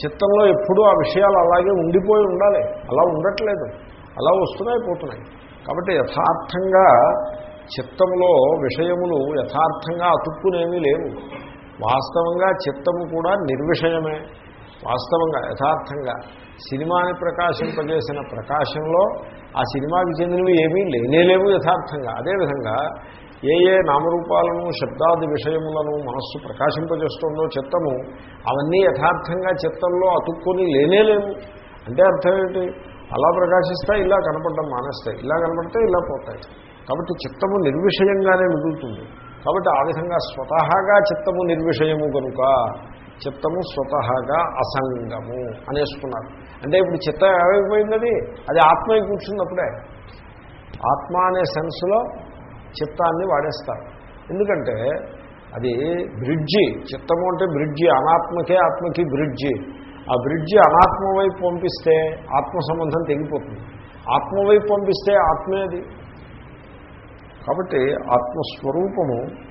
చిత్తంలో ఎప్పుడూ ఆ విషయాలు అలాగే ఉండిపోయి ఉండాలి. అలా ఉండట్లేదు. అలా వస్తున్నాయి పోతున్నాయి. కాబట్టి యథార్థంగా చిత్తంలో విషయములు యథార్థంగా అతుక్కునేమీ లేవు. వాస్తవంగా చిత్తము కూడా నిర్విషయమే. వాస్తవంగా యథార్థంగా. సినిమాని ప్రకాశింపజేసిన ప్రకాశంలో ఆ సినిమాకి చెందినవి ఏమీ లేనేలేవు యథార్థంగా. అదేవిధంగా ఏ ఏ నామరూపాలను శబ్దాది విషయములను మనస్సు ప్రకాశింపజేస్తుందో చిత్తము అవన్నీ యథార్థంగా చిత్తంలో అతుక్కొని లేనేలేవు అంటే అర్థం ఏంటి? అలా ప్రకాశిస్తాయి ఇలా కనపడడం మానేస్తాయి. ఇలా కనపడితే ఇలా పోతాయి. కాబట్టి చిత్తము నిర్విషయంగానే మిగులుతుంది. కాబట్టి ఆ విధంగా స్వతహాగా చిత్తము నిర్విషయము కనుక చిత్తము స్వతహాగా అసంగము అనేసుకున్నారు. అంటే ఇప్పుడు చిత్తం ఏమైపోయింది అది ఆత్మై కూర్చున్నప్పుడే. ఆత్మ అనే సెన్స్లో చిత్తాన్ని వాడేస్తారు. ఎందుకంటే అది బ్రిడ్జి చిత్తము అంటే బ్రిడ్జి అనాత్మకే ఆత్మకి బ్రిడ్జి. ఆ బ్రిడ్జి అనాత్మ వైపు పంపిస్తే ఆత్మ సంబంధం తెగిపోతుంది. ఆత్మ వైపు పంపిస్తే ఆత్మే అది. కాబట్టి ఆత్మస్వరూపము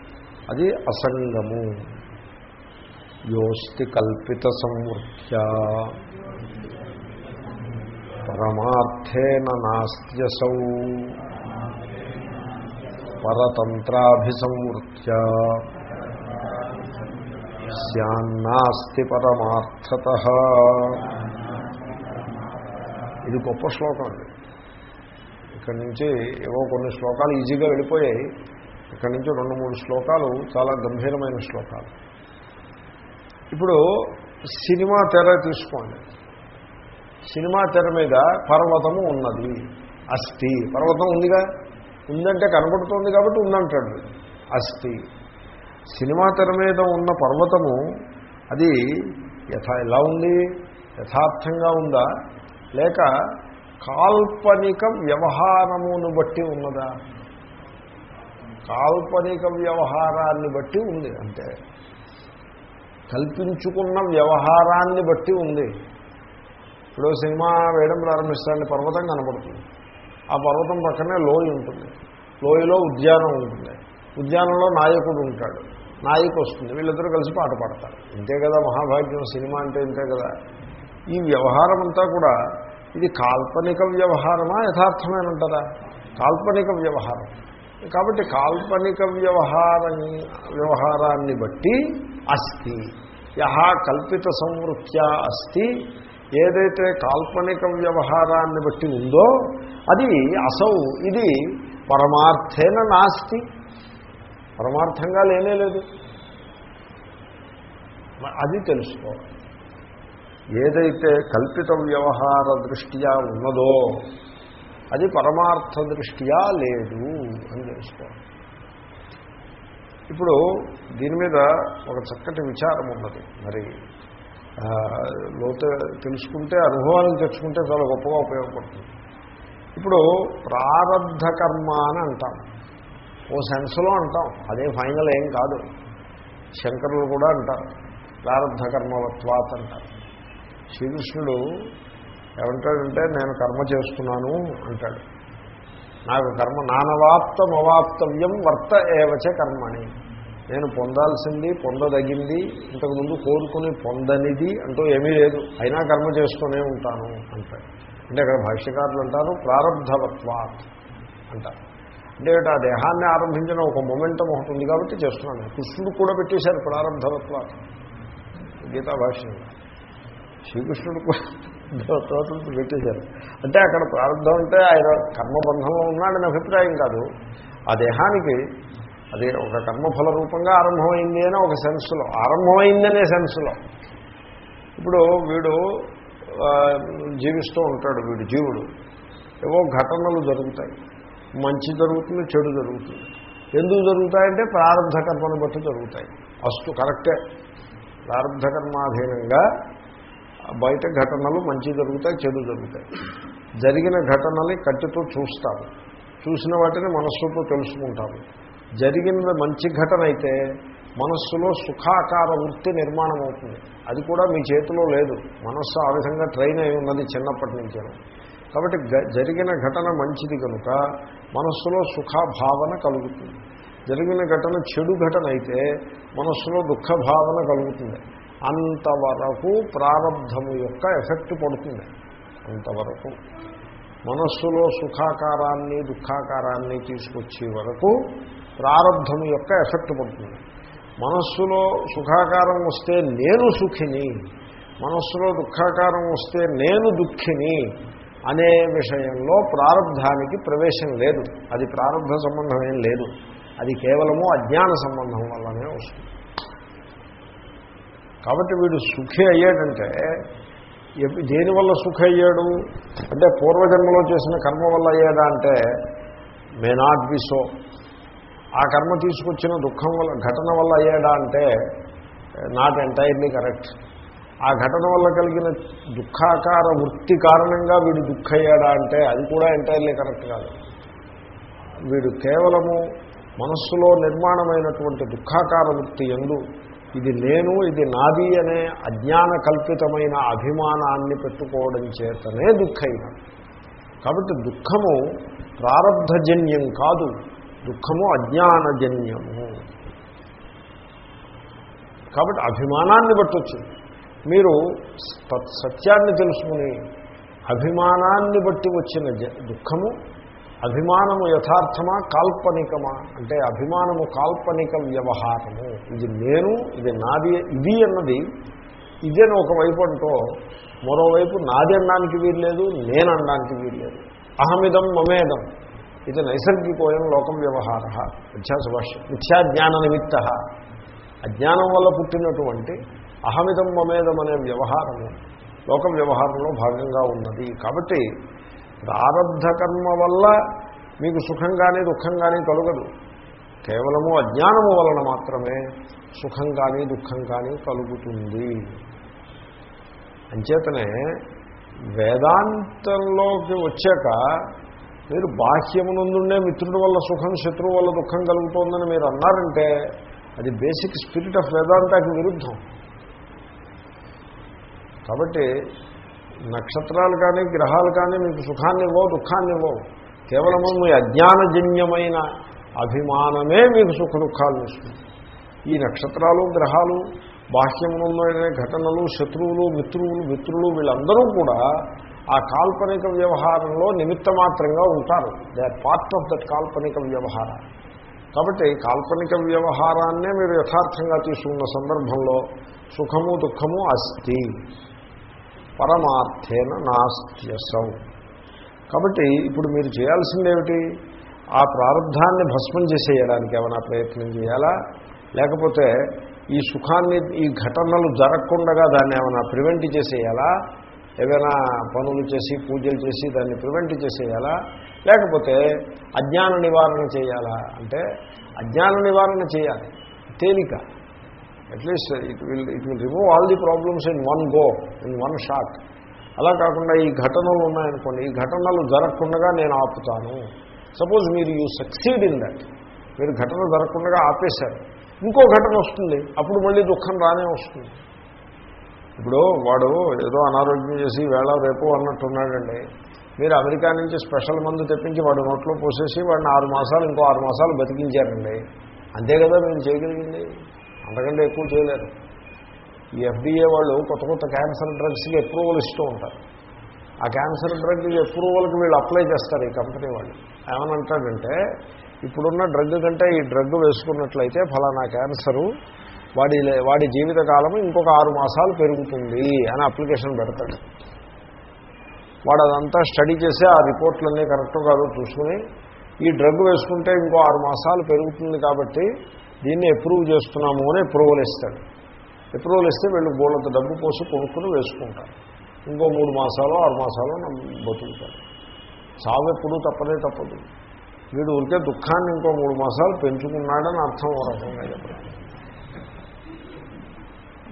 అది అసంగము. యోస్తి కల్పిత సంవృత్య. పరమార్థేన నాస్త్యసౌ. పరతంత్రాభిసంవృత్య. స్యాన్నాస్తి పరమార్థత. ఇది గొప్ప శ్లోకం అండి ఇక్కడి నుంచి ఏవో కొన్ని శ్లోకాలు ఈజీగా వెళ్ళిపోయాయి. ఇక్కడి నుంచి రెండు మూడు శ్లోకాలు చాలా గంభీరమైన శ్లోకాలు. ఇప్పుడు సినిమా తెర తీసుకోండి. సినిమా తెర మీద పర్వతము ఉన్నది. అస్థి. పర్వతం ఉందిగా? ఉందంటే కనబడుతోంది కాబట్టి ఉందంటాడు. అస్థి. సినిమా తెర మీద ఉన్న పర్వతము అది యథా ఎలా ఉంది? యథార్థంగా ఉందా? లేక కాల్పనిక వ్యవహారమును బట్టి ఉన్నదా? కాల్పనిక వ్యవహారాన్ని బట్టి ఉంది అంటే కల్పించుకున్న వ్యవహారాన్ని బట్టి ఉంది. ఇప్పుడు సినిమా వేయడం ప్రారంభిస్తాడని పర్వతం కనబడుతుంది ఆ పర్వతం పక్కనే లోయ ఉంటుంది. లోయలో ఉద్యానం ఉంటుంది. ఉద్యానంలో నాయకుడు ఉంటాడు. నాయకు వస్తుంది. వీళ్ళిద్దరూ కలిసి పాట పాడతారు. ఇంతే కదా మహాభాగ్యం సినిమా అంటే ఇంతే కదా. ఈ వ్యవహారం అంతా కూడా ఇది కాల్పనిక వ్యవహారమా యథార్థమేనంటారా? కాల్పనిక వ్యవహారం. కాబట్టి కాల్పనిక వ్యవహారం వ్యవహారాన్ని బట్టి అస్థి యహ కల్పిత సంవృత్యా అస్థి ఏదైతే కాల్పనిక వ్యవహారాన్ని బట్టి ఉందో అది అసౌ ఇది పరమార్థేన నాస్తి. పరమార్థంగా లేనే లేదు. అది తెలుసుకోవాలి. ఏదైతే కల్పిత వ్యవహార దృష్ట్యా ఉన్నదో అది పరమార్థ దృష్ట్యా లేదు అని తెలుసుకోవాలి. ఇప్పుడు దీని మీద ఒక చక్కటి విచారం ఉన్నది. మరి లోతు తెలుసుకుంటే అనుభవాలను తెచ్చుకుంటే చాలా గొప్పగా ఉపయోగపడుతుంది. ఇప్పుడు ప్రారంధ కర్మ అని అంటాం. ఓ సెన్స్లో అంటాం. అదే ఫైనల్ ఏం కాదు. శంకరులు కూడా అంటారు. ప్రారంధ కర్మవత్వాత్ అంటారు. శ్రీకృష్ణుడు ఏమంటాడంటే నేను కర్మ చేస్తున్నాను అంటాడు. నాకు కర్మ నానవాప్తం అవాప్తవ్యం వర్త ఏవచే కర్మని నేను పొందాల్సింది పొందదగింది ఇంతకుముందు కోరుకుని పొందనిది అంటూ ఏమీ లేదు. అయినా కర్మ చేస్తూనే ఉంటాను అంటాడు. అంటే అక్కడ భాష్యకారులు అంటారు ప్రారంధవత్వాత్ అంటారు. అంటే ఆ దేహాన్ని ఆరంభించిన ఒక మొమెంటం ఒకటి ఉంది కాబట్టి చేస్తున్నాను. కృష్ణుడు కూడా పెట్టేశారు ప్రారంభవత్వాత్. గీతా భాష్యంలో శ్రీకృష్ణుడు కూడా పెట్టేశారు. అంటే అక్కడ ప్రారంభం అంటే ఆయన కర్మబంధంలో ఉన్నాడని అభిప్రాయం కాదు. ఆ దేహానికి అది ఒక కర్మఫల రూపంగా ఆరంభమైంది అని ఒక సెన్స్లో ఆరంభమైందనే సెన్స్లో. ఇప్పుడు వీడు జీవిస్తూ ఉంటాడు వీడు జీవుడు. ఏవో ఘటనలు జరుగుతాయి. మంచి జరుగుతుంది చెడు జరుగుతుంది. ఎందుకు జరుగుతాయంటే ప్రారంభ కర్మను బట్టి జరుగుతాయి. అస్తు కరెక్టే. ప్రారంభ కర్మాధీనంగా బయట ఘటనలు మంచి జరుగుతాయి చెడు జరుగుతాయి. జరిగిన ఘటనని కట్టితో చూస్తాము చూసిన వాటిని మనస్సుతో తెలుసుకుంటాము జరిగిన మంచి ఘటన అయితే మనస్సులో సుఖాకార వృత్తి నిర్మాణం అవుతుంది. అది కూడా మీ చేతిలో లేదు. మనస్సు ఆ విధంగా ట్రైన్ అయి ఉన్నది చిన్నప్పటి నుంచే కాబట్టి జరిగిన ఘటన మంచిది కనుక మనస్సులో సుఖభావన కలుగుతుంది. జరిగిన ఘటన చెడు ఘటన అయితే మనస్సులో దుఃఖ భావన కలుగుతుంది. అంతవరకు ప్రారంధము యొక్క ఎఫెక్ట్ పడుతుంది. అంతవరకు మనస్సులో సుఖాకారాన్ని దుఃఖాకారాన్ని తీసుకొచ్చే వరకు ప్రారంధము యొక్క ఎఫెక్ట్ పడుతుంది. మనస్సులో సుఖాకారం వస్తే నేను సుఖిని మనస్సులో దుఃఖాకారం వస్తే నేను దుఃఖిని అనే విషయంలో ప్రారంధానికి ప్రవేశం లేదు. అది ప్రారంభ సంబంధం ఏం లేదు. అది కేవలము అజ్ఞాన సంబంధం వల్లనే వస్తుంది. కాబట్టి వీడు సుఖి అయ్యాడంటే దేనివల్ల సుఖ అయ్యాడు? అంటే పూర్వజన్మలో చేసిన కర్మ వల్ల అయ్యాడా అంటే మే నాట్ బి సో. ఆ కర్మ తీసుకొచ్చిన దుఃఖం వల్ల ఘటన వల్ల అయ్యాడా అంటే నాట్ ఎంటైర్లీ కరెక్ట్. ఆ ఘటన వల్ల కలిగిన దుఃఖాకార వృత్తి కారణంగా వీడు దుఃఖయ్యాడా అంటే అది కూడా ఎంటైర్లీ కరెక్ట్ కాదు. వీడు కేవలము మనస్సులో నిర్మాణమైనటువంటి దుఃఖాకార వృత్తి ఎందు ఇది నేను ఇది నాది అనే అజ్ఞాన కల్పితమైన అభిమానాన్ని పెట్టుకోవడం చేతనే దుఃఖైన. కాబట్టి దుఃఖము ప్రారంధజన్యం కాదు దుఃఖము అజ్ఞానజన్యము. కాబట్టి అభిమానాన్ని బట్టొచ్చు. మీరు సత్యాన్ని తెలుసుకుని అభిమానాన్ని బట్టి వచ్చిన దుఃఖము అభిమానము యథార్థమా కాల్పనికమా? అంటే అభిమానము కాల్పనిక వ్యవహారము. ఇది నేను ఇది నాది ఇది అన్నది. ఇదని ఒకవైపు అంటూ మరోవైపు నాది అనడానికి వీల్లేదు నేను అనడానికి వీల్లేదు. అహమిదం మమేదం. ఇది నైసర్గికోయం లోకం వ్యవహార. మిథ్యాసుభాష్యం మిథ్యాజ్ఞాన నిమిత్త. అజ్ఞానం వల్ల పుట్టినటువంటి అహమిదం మమేదం అనే వ్యవహారము లోక వ్యవహారంలో భాగంగా ఉన్నది. కాబట్టి ప్రారంధ కర్మ వల్ల మీకు సుఖం కానీ దుఃఖం కానీ కలగదు. కేవలము అజ్ఞానము వలన మాత్రమే సుఖం కానీ దుఃఖం కానీ కలుగుతుంది. అంచేతనే వేదాంతంలోకి వచ్చాక మీరు బాహ్యమునందుండే మిత్రుడి వల్ల సుఖం శత్రువు వల్ల దుఃఖం కలుగుతోందని మీరు అన్నారంటే అది బేసిక్ స్పిరిట్ ఆఫ్ వేదాంతాకి విరుద్ధం. కాబట్టి నక్షత్రాలు కానీ గ్రహాలు కానీ మీకు సుఖాన్ని ఇవ్వవు దుఃఖాన్ని ఇవ్వవు. కేవలము మీ అజ్ఞానజన్యమైన అభిమానమే మీకు సుఖ దుఃఖాలను ఇస్తుంది. ఈ నక్షత్రాలు గ్రహాలు బాహ్యమునమైన ఘటనలు శత్రువులు మిత్రువులు మిత్రులు వీళ్ళందరూ కూడా ఆ కాల్పనిక వ్యవహారంలో నిమిత్త మాత్రంగా ఉంటారు. They are part of that కాల్పనిక వ్యవహారం. కాబట్టి కాల్పనిక వ్యవహారాన్నే మీరు యథార్థంగా తీసుకున్న సందర్భంలో సుఖము దుఃఖము అస్థి పరమార్థేన నాస్త్యసం. కాబట్టి ఇప్పుడు మీరు చేయాల్సిందేమిటి? ఆ ప్రారంధాన్ని భస్మం చేసేయడానికి ఏమైనా ప్రయత్నం చేయాలా? లేకపోతే ఈ సుఖాన్ని ఈ ఘటనలు జరగకుండా దాన్ని ఏమైనా ప్రివెంట్ చేసేయాలా? ఏవైనా పనులు చేసి పూజలు చేసి దాన్ని ప్రివెంట్ చేసేయాలా? లేకపోతే అజ్ఞాన నివారణ చేయాలా? అంటే అజ్ఞాన నివారణ చేయాలి. తేలిక. At least it will it will remove all the problems in one go in one shot అలా కాకుండా ఈ ఘటనలు ఉన్నాయనుకోండి ఈ ఘటనలు జరగకుండా నేను ఆపుతాను. సపోజ్ మీరు యూ సక్సీడ్ ఇన్ దట్ మీరు ఘటన జరగకుండా ఆపేశారు. ఇంకో ఘటన వస్తుంది అప్పుడు మళ్ళీ దుఃఖం రానే వస్తుంది. ఇప్పుడు వాడు ఏదో అనారోగ్యం చేసి వేళ రేపు అన్నట్టున్నాడండి. మీరు అమెరికా నుంచి స్పెషల్ మందు తెప్పించి వాడు నోట్లో పోసేసి వాడిని ఆరు మాసాలు ఇంకో ఆరు మాసాలు బతికించారండి. అంతే కదా మీరు చేయగలిగింది? అంతకంటే ఎక్కువ చేయలేరు. ఈ ఎఫ్డీఏ వాళ్ళు కొత్త కొత్త క్యాన్సర్ డ్రగ్స్కి అప్రూవల్ ఇస్తూ ఉంటారు. ఆ క్యాన్సర్ డ్రగ్ అప్రూవల్కి వీళ్ళు అప్లై చేస్తారు ఈ కంపెనీ వాళ్ళు. ఏమనంటాడంటే ఇప్పుడున్న డ్రగ్ కంటే ఈ డ్రగ్ వేసుకున్నట్లయితే ఫలానా క్యాన్సరు వాడి వాడి జీవితకాలం ఇంకొక ఆరు మాసాలు పెరుగుతుంది అని అప్లికేషన్ పెడతాడు. వాడు అదంతా స్టడీ చేసి ఆ రిపోర్ట్లన్నీ కరెక్ట్ కాదో చూసుకుని ఈ డ్రగ్ వేసుకుంటే ఇంకో ఆరు మాసాలు పెరుగుతుంది కాబట్టి దీన్ని అప్రూవ్ చేస్తున్నాము అని అప్రూవల్ ఇస్తాడు. అప్రూవల్ ఇస్తే వీళ్ళు గోళ్ళంత డబ్బు పోసి కొనుక్కుని వేసుకుంటారు. ఇంకో మూడు మాసాలు ఆరు మాసాలు బతుకుతారు. చావు ఎప్పుడూ తప్పదే తప్పదు. వీడు ఉంటే దుఃఖాన్ని ఇంకో మూడు మాసాలు పెంచుకున్నాడని అర్థం ఓ రకంగా చెప్పడం.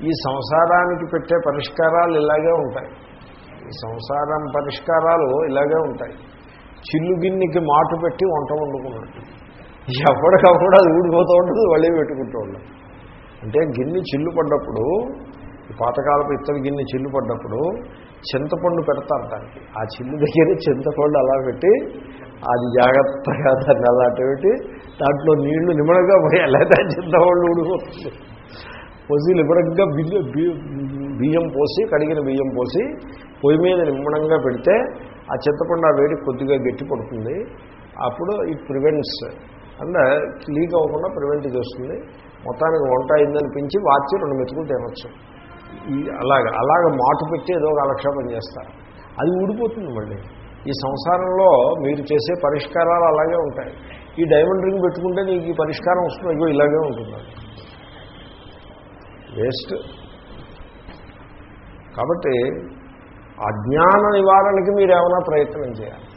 ఈ సంసారానికి పెట్టే పరిష్కారాలు ఇలాగే ఉంటాయి. ఈ సంసారం పరిష్కారాలు ఇలాగే ఉంటాయి. చిల్లుగిన్నికి మాటు పెట్టి వంట వండుకున్నట్టు ఎప్పటికప్పుడు అది ఊడిపోతూ ఉంటుంది మళ్ళీ పెట్టుకుంటూ ఉండదు అంటే గిన్నె చిల్లు పడ్డప్పుడు పాతకాలపు ఇత్తడి గిన్నె చిల్లు పడ్డప్పుడు చింతపండు పెడతారు దానికి. ఆ చిల్లు దగ్గర చింతపండు అలా పెట్టి అది జాగ్రత్తగా దాన్ని అలా పెట్టి దాంట్లో నీళ్ళు నిమ్మడంగా పోయాలి లేదా చింతపండు ఊడిపోతుంది. పోసి నిమ్మడంగా బియ్యం బియ్యం పోసి కడిగిన బియ్యం పోసి పొయ్యి మీద నిమ్మడంగా పెడితే ఆ చింతపండు ఆ వేడి కొద్దిగా గట్టి పడుతుంది. అప్పుడు ఇట్ ప్రివెంట్స్ అండ్ లీక్ అవ్వకుండా ప్రివెంట్ చేస్తుంది. మొత్తానికి వంట అయిందనిపించి వాచి రెండు మెతుకులు తినొచ్చు ఈ అలాగ అలాగ మాటు పెట్టి ఏదో ఒక అలక్షేపం చేస్తారు. అది ఊడిపోతుంది మళ్ళీ. ఈ సంసారంలో మీరు చేసే పరిష్కారాలు అలాగే ఉంటాయి. ఈ డైమండ్ రింగ్ పెట్టుకుంటే నీకు ఈ పరిష్కారం వస్తుంది. ఇగో ఇలాగే ఉంటుంది. వేస్ట్. కాబట్టి అజ్ఞాన నివారణకి మీరు ఏమైనా ప్రయత్నం చేయాలి.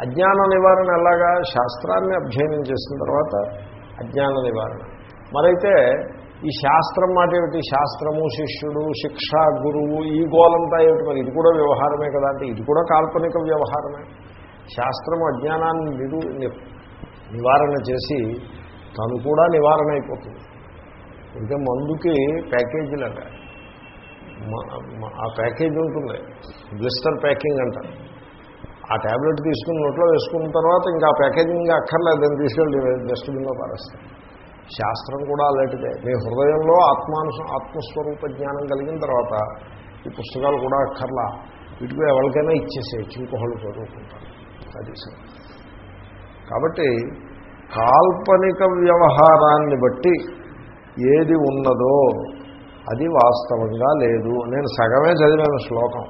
అజ్ఞాన నివారణ ఎలాగా? శాస్త్రాన్ని అధ్యయనం చేసిన తర్వాత అజ్ఞాన నివారణ. మరైతే ఈ శాస్త్రం మాట ఏమిటి? శాస్త్రము శిష్యుడు శిక్ష గురువు ఈ గోలంతా ఏమిటి? మరి ఇది కూడా వ్యవహారమే కదా అంటే ఇది కూడా కాల్పనిక వ్యవహారమే. శాస్త్రము అజ్ఞానాన్ని నిరు నివారణ చేసి తను కూడా నివారణ అయిపోతుంది. ఇంకా మందుకి ప్యాకేజీలు అంట మ- ఆ ప్యాకేజ్ ఉంటుంది. బ్లిస్టర్ ప్యాకింగ్ అంటారు. ఆ ట్యాబ్లెట్ తీసుకుని నోట్లో వేసుకున్న తర్వాత ఇంకా ప్యాకేజింగ్ అక్కర్లేదు దాన్ని తీసుకెళ్ళి డస్ట్బిన్లో పారేస్తారు శాస్త్రం కూడా అలాంటిదే. మీ హృదయంలో ఆత్మాను ఆత్మస్వరూప జ్ఞానం కలిగిన తర్వాత ఈ పుస్తకాలు కూడా అక్కర్లా. వీటికి ఎవరికైనా ఇచ్చేసేయచ్చు ఇంకొకళ్ళు చదువుకుంటారు. అది కాబట్టి కాల్పనిక వ్యవహారాన్ని బట్టి ఏది ఉన్నదో అది వాస్తవంగా లేదు. నేను సగమే చదివాను శ్లోకం.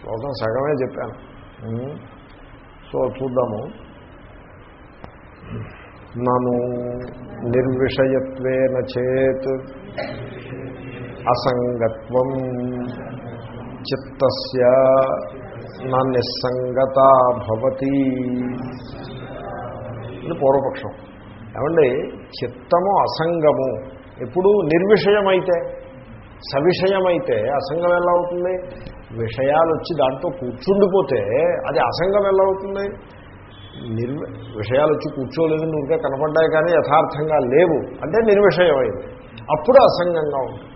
శ్లోకం సగమే చెప్పాను. సో చూద్దాము. నను నిర్విషయత్వేన చేత్ అసంగత్వం చిత్తస్య నా నిస్సంగత భవతి. ఇది పూర్వపక్షం. ఏమండి? చిత్తము అసంగము ఎప్పుడు నిర్విషయమైతే సవిషయమైతే అసంగం ఎలా అవుతుంది విషయాలు వచ్చి దాంట్లో కూర్చుండిపోతే అది అసంగం ఎలా అవుతుంది నిర్వి విషయాలు వచ్చి కూర్చోలేదు నువ్వుగా కనపడ్డాయి కానీ యథార్థంగా లేవు. అంటే నిర్విషయమైంది. అప్పుడు అసంగంగా ఉంటుంది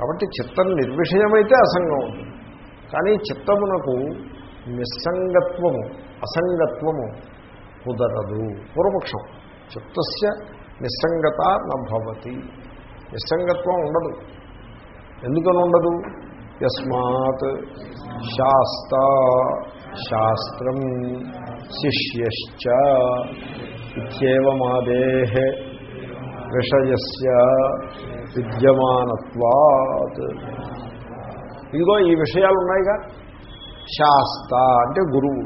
కాబట్టి చిత్తం నిర్విషయమైతే అసంగం ఉంటుంది కానీ చిత్తమునకు నిస్సంగత్వము అసంగత్వము కుదరదు. పూర్వపక్షం. చిత్తస్య నిస్సంగత నభవతి నిస్సంగత్వం ఉండదు. ఎందుకని ఉండదు? యస్మాత్ శాస్త శాస్త్రం శిష్యశ్చ ఇత్యేవమాదే విషయస్య విద్యమానత్వాత్ ఇదిగో ఈ విషయాలు ఉన్నాయిగా శాస్త అంటే గురువు.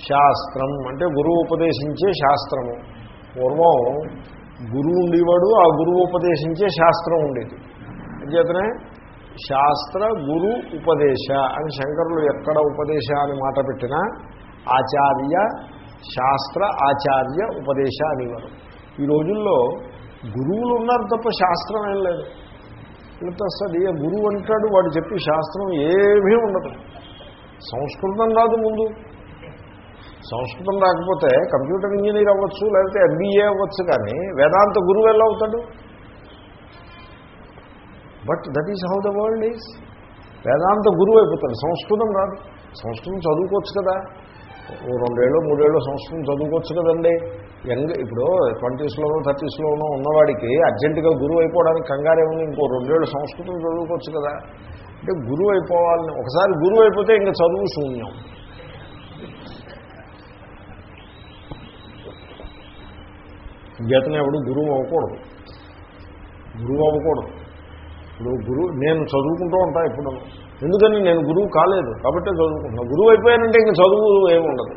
శాస్త్రం అంటే గురువు ఉపదేశించే శాస్త్రము. పూర్వం గురువు ఉండేవాడు ఆ గురువు ఉపదేశించే శాస్త్రం ఉండేది. అంచేతనే శాస్త్ర గురు ఉపదేశ అని శంకరులు ఎక్కడ ఉపదేశ అని మాట పెట్టినా ఆచార్య శాస్త్ర ఆచార్య ఉపదేశ అనేవారు. ఈ రోజుల్లో గురువులు ఉన్నారు తప్ప శాస్త్రం ఏం లేదు. ఎంత ఏ గురువు అంటాడు వాడు చెప్పి శాస్త్రం ఏమీ ఉండదు. సంస్కృతం రాదు ముందు. సంస్కృతం రాకపోతే కంప్యూటర్ ఇంజనీర్ అవ్వచ్చు లేకపోతే ఎంబీఏ అవ్వచ్చు కానీ వేదాంత గురువు ఎలా అవుతాడు? But that is how the world is వేదాంత గురువు అయిపోతాడు. సంస్కృతం రాదు సంస్కృతం చదువుకోవచ్చు కదా. ఓ రెండేళ్ళు మూడేళ్ళు సంస్కృతం చదువుకోవచ్చు కదండి. యంగ్ ఇప్పుడు ట్వంటీస్లోనో థర్టీస్లోనో ఉన్నవాడికి అర్జెంటుగా గురువు అయిపోవడానికి కంగారేముంది ఇంకో రెండేళ్ళు సంస్కృతం చదువుకోవచ్చు కదా. అంటే గురువు అయిపోవాలని ఒకసారి గురువు అయిపోతే ఇంకా చదువు శూన్యం. గీతను ఎవడు గురువు అవ్వకూడదు. గురువు అవ్వకూడదు. ఇప్పుడు గురువు నేను చదువుకుంటూ ఉంటా ఇప్పుడు ఎందుకని నేను గురువు కాలేదు కాబట్టి చదువుకుంటున్నా. గురువు అయిపోయానంటే ఇంక చదువు ఏముండదు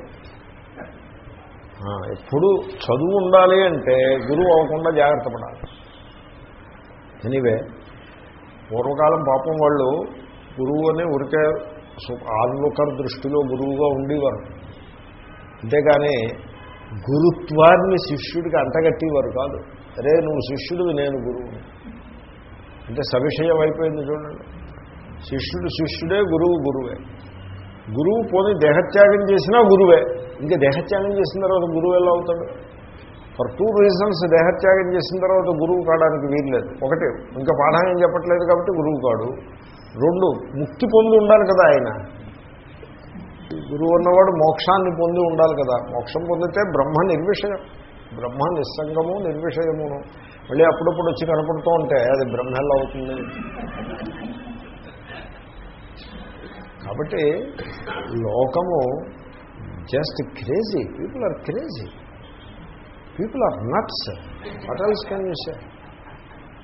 ఎప్పుడు చదువు ఉండాలి అంటే గురువు అవ్వకుండా జాగ్రత్త పడాలి. ఎనీవే పూర్వకాలం పాపం వాళ్ళు గురువు అని ఉరికే ఆన్లుకర్ దృష్టిలో గురువుగా ఉండేవారు. అంతేగాని గురుత్వాన్ని శిష్యుడికి అంటగట్టేవారు కాదు. అరే నువ్వు శిష్యుడివి నేను గురువుని. అంటే సవిషయం అయిపోయింది చూడండి. శిష్యుడు శిష్యుడే గురువు గురువే. గురువు పోని దేహత్యాగం చేసినా గురువే. ఇంకా దేహత్యాగం చేసిన తర్వాత గురువు ఎలా అవుతాడు? ఫర్ టూ రీజన్స్ దేహత్యాగం చేసిన తర్వాత గురువు కావడానికి వీల్లేదు. ఒకటి ఇంకా పాఠం ఏం చెప్పట్లేదు కాబట్టి గురువు కాడు. రెండు ముక్తి పొంది ఉండాలి కదా ఆయన. గురువు ఉన్నవాడు మోక్షాన్ని పొంది ఉండాలి కదా. మోక్షం పొందితే బ్రహ్మ నిర్విషయం. బ్రహ్మ నిస్సంగము నిర్విషయమును. మళ్ళీ అప్పుడప్పుడు వచ్చి కనపడుతూ ఉంటే అది బ్రహ్మ ఎలా అవుతుంది. కాబట్టి లోకము just crazy people are crazy people are nuts what else can you say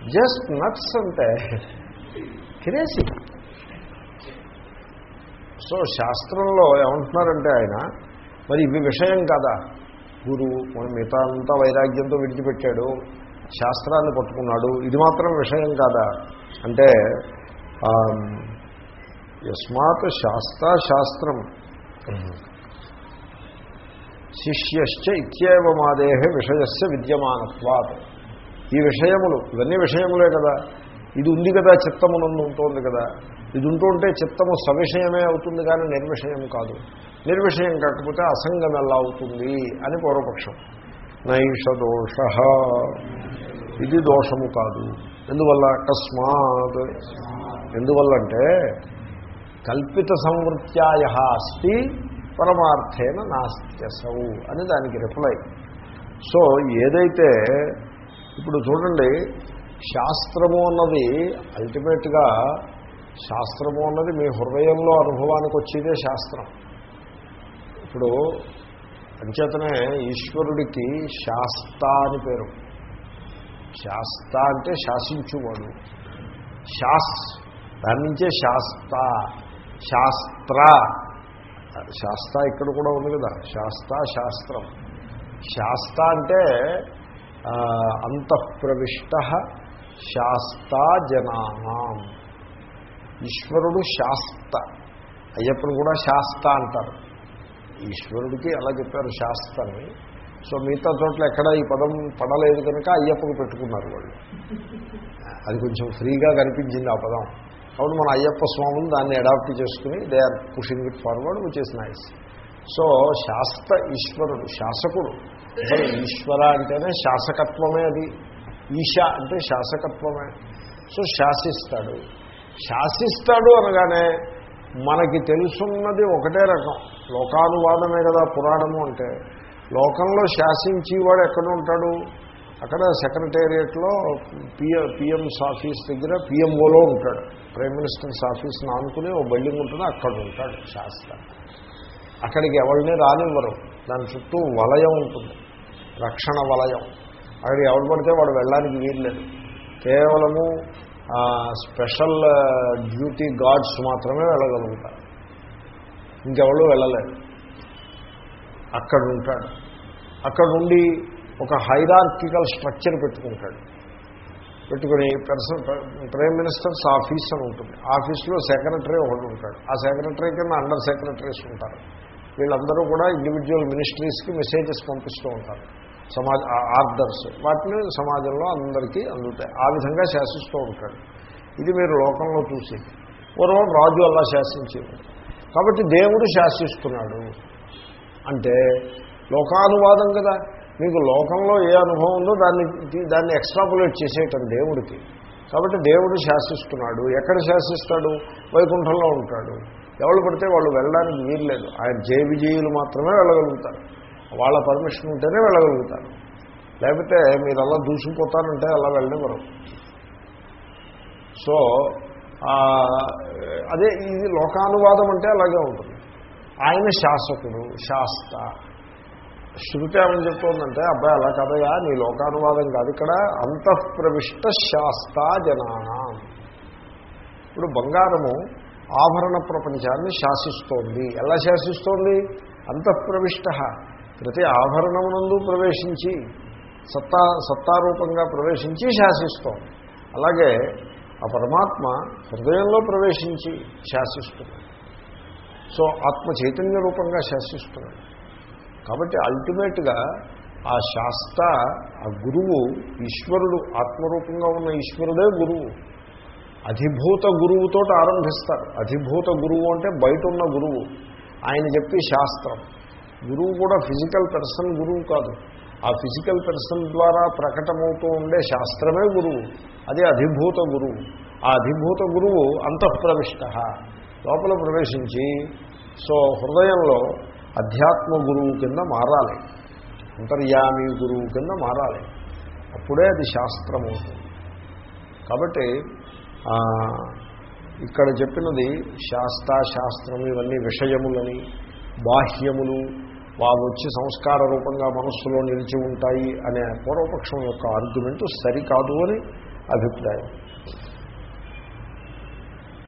just nuts అంటే క్రేజీ సో శాస్త్రంలో ఏమంటున్నారంటే ఆయన మరి ఇవి విషయం కదా? గురువు మిగతా అంతా వైరాగ్యంతో విడిచిపెట్టాడు శాస్త్రాన్ని పట్టుకున్నాడు ఇది మాత్రం విషయం కాదా? అంటే యస్మాత్ శాస్త్ర శాస్త్రం శిష్యశ్చ ఇత్యేవమాదేహ విషయస్య విద్యమానత్వాత్. ఈ విషయములు ఇవన్నీ విషయములే కదా? ఇది ఉంది కదా చిత్తమునందు ఉంటుంది కదా. ఇది ఉంటుంటే చిత్తము సవిషయమే అవుతుంది కానీ నిర్విషయం కాదు. నిర్విషయం కాకపోతే అసంగం ఎలా అవుతుంది అని పూర్వపక్షం. నైష దోష. ఇది దోషము కాదు. ఎందువల్ల? అకస్మాత్. ఎందువల్లంటే కల్పిత సంవృత్యాయ అస్తి పరమార్థేన నాస్త్యసౌ అని దానికి రిప్లై సో ఏదైతే ఇప్పుడు చూడండి శాస్త్రము అన్నది అల్టిమేట్గా శాస్త్రము అన్నది మీ హృదయంలో అనుభవానికి వచ్చేదే శాస్త్రం. ఇప్పుడు అంచేతనే ఈశ్వరుడికి శాస్త అని పేరు. శాస్త అంటే శాసించువాడు. శాస్ దాని నుంచే శాస్త శాస్త్ర. శాస్త ఇక్కడ కూడా ఉంది కదా. శాస్త శాస్త్రం. శాస్త అంటే అంతఃప్రవిష్ట శాస్తా జనానాం. ఈశ్వరుడు శాస్త. అయ్యప్పని కూడా శాస్త అంటారు. ఈశ్వరుడికి అలా చెప్పారు శాస్త్రాన్ని సో మిగతా చోట్ల ఎక్కడ ఈ పదం పడలేదు కనుక అయ్యప్పకు పెట్టుకున్నారు వాళ్ళు. అది కొంచెం ఫ్రీగా కనిపించింది ఆ పదం. కాబట్టి మన అయ్యప్ప స్వాములు దాన్ని అడాప్ట్ చేసుకుని they are pushing it forward which is nice so శాస్త్ర ఈశ్వరుడు శాసకుడు. అసలు ఈశ్వర అంటేనే శాసకత్వమే అది. ఈశ అంటే శాసకత్వమే. సో శాసిస్తాడు. శాసిస్తాడు అనగానే మనకి తెలుసున్నది ఒకటే రకం. లోకానువాదమే కదా పురాణము అంటే. లోకంలో శాసించేవాడు ఎక్కడ ఉంటాడు? అక్కడ సెక్రటేరియట్లో పిఎం పిఎంస్ ఆఫీస్ దగ్గర పిఎంఓలో ఉంటాడు. ప్రైమ్ మినిస్టర్స్ ఆఫీస్ని ఆనుకుని ఓ బిల్డింగ్ ఉంటుంది అక్కడ ఉంటాడు శాస్త్ర. అక్కడికి ఎవరిని రానివ్వరు. దాని చుట్టూ వలయం ఉంటుంది. రక్షణ వలయం. అక్కడికి ఎవరు పడితే వాడు వెళ్ళడానికి వీల్లేదు. కేవలము స్పెషల్ డ్యూటీ గార్డ్స్ మాత్రమే వెళ్ళగలుగుతారు. ఇంకెవరు వెళ్ళలేరు. అక్కడ ఉంటాడు అక్కడ ఉండి ఒక హైరార్కికల్ స్ట్రక్చర్ పెట్టుకుంటాడు. పెట్టుకుని పర్సన్ ప్రైమ్ మినిస్టర్స్ ఆఫీస్ అని ఉంటుంది. ఆఫీస్లో సెక్రటరీ ఒకటి ఉంటాడు. ఆ సెక్రటరీ కింద అండర్ సెక్రటరీస్ ఉంటారు. వీళ్ళందరూ కూడా ఇండివిజువల్ మినిస్ట్రీస్కి మెసేజెస్ పంపిస్తూ ఉంటారు. సమాజ ఆర్డర్స్ వాటిని సమాజంలో అందరికీ అందుతాయి. ఆ విధంగా శాసిస్తూ ఉంటాడు. ఇది మీరు లోకంలో చూసి. పూర్వం రాజు అలా శాసించేవాడు. కాబట్టి దేవుడు శాసిస్తున్నాడు. అంటే లోకానువాదం కదా. మీకు లోకంలో ఏ అనుభవం ఉందో దాన్ని దాన్ని ఎక్స్ట్రాపులేట్ చేసేయటం దేవుడికి. కాబట్టి దేవుడు శాసిస్తున్నాడు. ఎక్కడ శాసిస్తాడు? వైకుంఠంలో ఉంటాడు. ఎవరు పడితే వాళ్ళు వెళ్ళడానికి వీల్లేదు. ఆయన జయ విజయులు మాత్రమే వెళ్ళగలుగుతారు. వాళ్ళ పర్మిషన్ ఉంటేనే వెళ్ళగలుగుతారు. లేకపోతే మీరు అలా దూసిపోతారంటే అలా వెళ్ళనివ్వరు. సో అదే ఇది లోకానువాదం అంటే అలాగే ఉంటుంది. ఆయన శాసకుడు శాస్త. శృతి ఏమని చెప్తోందంటే అబ్బాయి అలా కదయా నీ లోకానువాదం కాదు. ఇక్కడ అంతఃప్రవిష్ట శాస్త జనానం. ఇప్పుడు బంగారము ఆభరణ ప్రపంచాన్ని శాసిస్తోంది. ఎలా శాసిస్తోంది? అంతఃప్రవిష్ట. ప్రతి ఆభరణమునందు ప్రవేశించి సత్తా సత్తారూపంగా ప్రవేశించి శాసిస్తోంది అలాగే ఆ పరమాత్మ హృదయంలో ప్రవేశించి శాసిస్తున్నాడు. సో ఆత్మ చైతన్య రూపంగా శాసిస్తున్నాడు. కాబట్టి అల్టిమేట్గా ఆ శాస్త్ర ఆ గురువు ఈశ్వరుడు ఆత్మరూపంగా ఉన్న ఈశ్వరుడే గురువు. అధిభూత గురువుతో ఆరంభిస్తారు. అధిభూత గురువు అంటే బయట ఉన్న గురువు. ఆయన చెప్పి శాస్త్రం. గురువు కూడా ఫిజికల్ పర్సన్ గురువు కాదు. ఆ ఫిజికల్ పర్సన్ ద్వారా ప్రకటమవుతూ ఉండే శాస్త్రమే గురువు. అదే అధిభూత గురువు. ఆ అధిభూత గురువు అంతఃప్రవిష్ట. లోపల ప్రవేశించి సో హృదయంలో అధ్యాత్మ గురువు కింద మారాలి. అంతర్యామి గురువు కింద మారాలి. అప్పుడే అది శాస్త్రం అవుతుంది కాబట్టి ఇక్కడ చెప్పినది శాస్త్ర శాస్త్రం ఇవన్నీ విషయములని బాహ్యములు వాళ్ళు వచ్చి సంస్కార రూపంగా మనస్సులో నిలిచి ఉంటాయి అనే పూర్వపక్షం యొక్క ఆర్గ్యుమెంట్ సరికాదు అని అభిప్రాయం.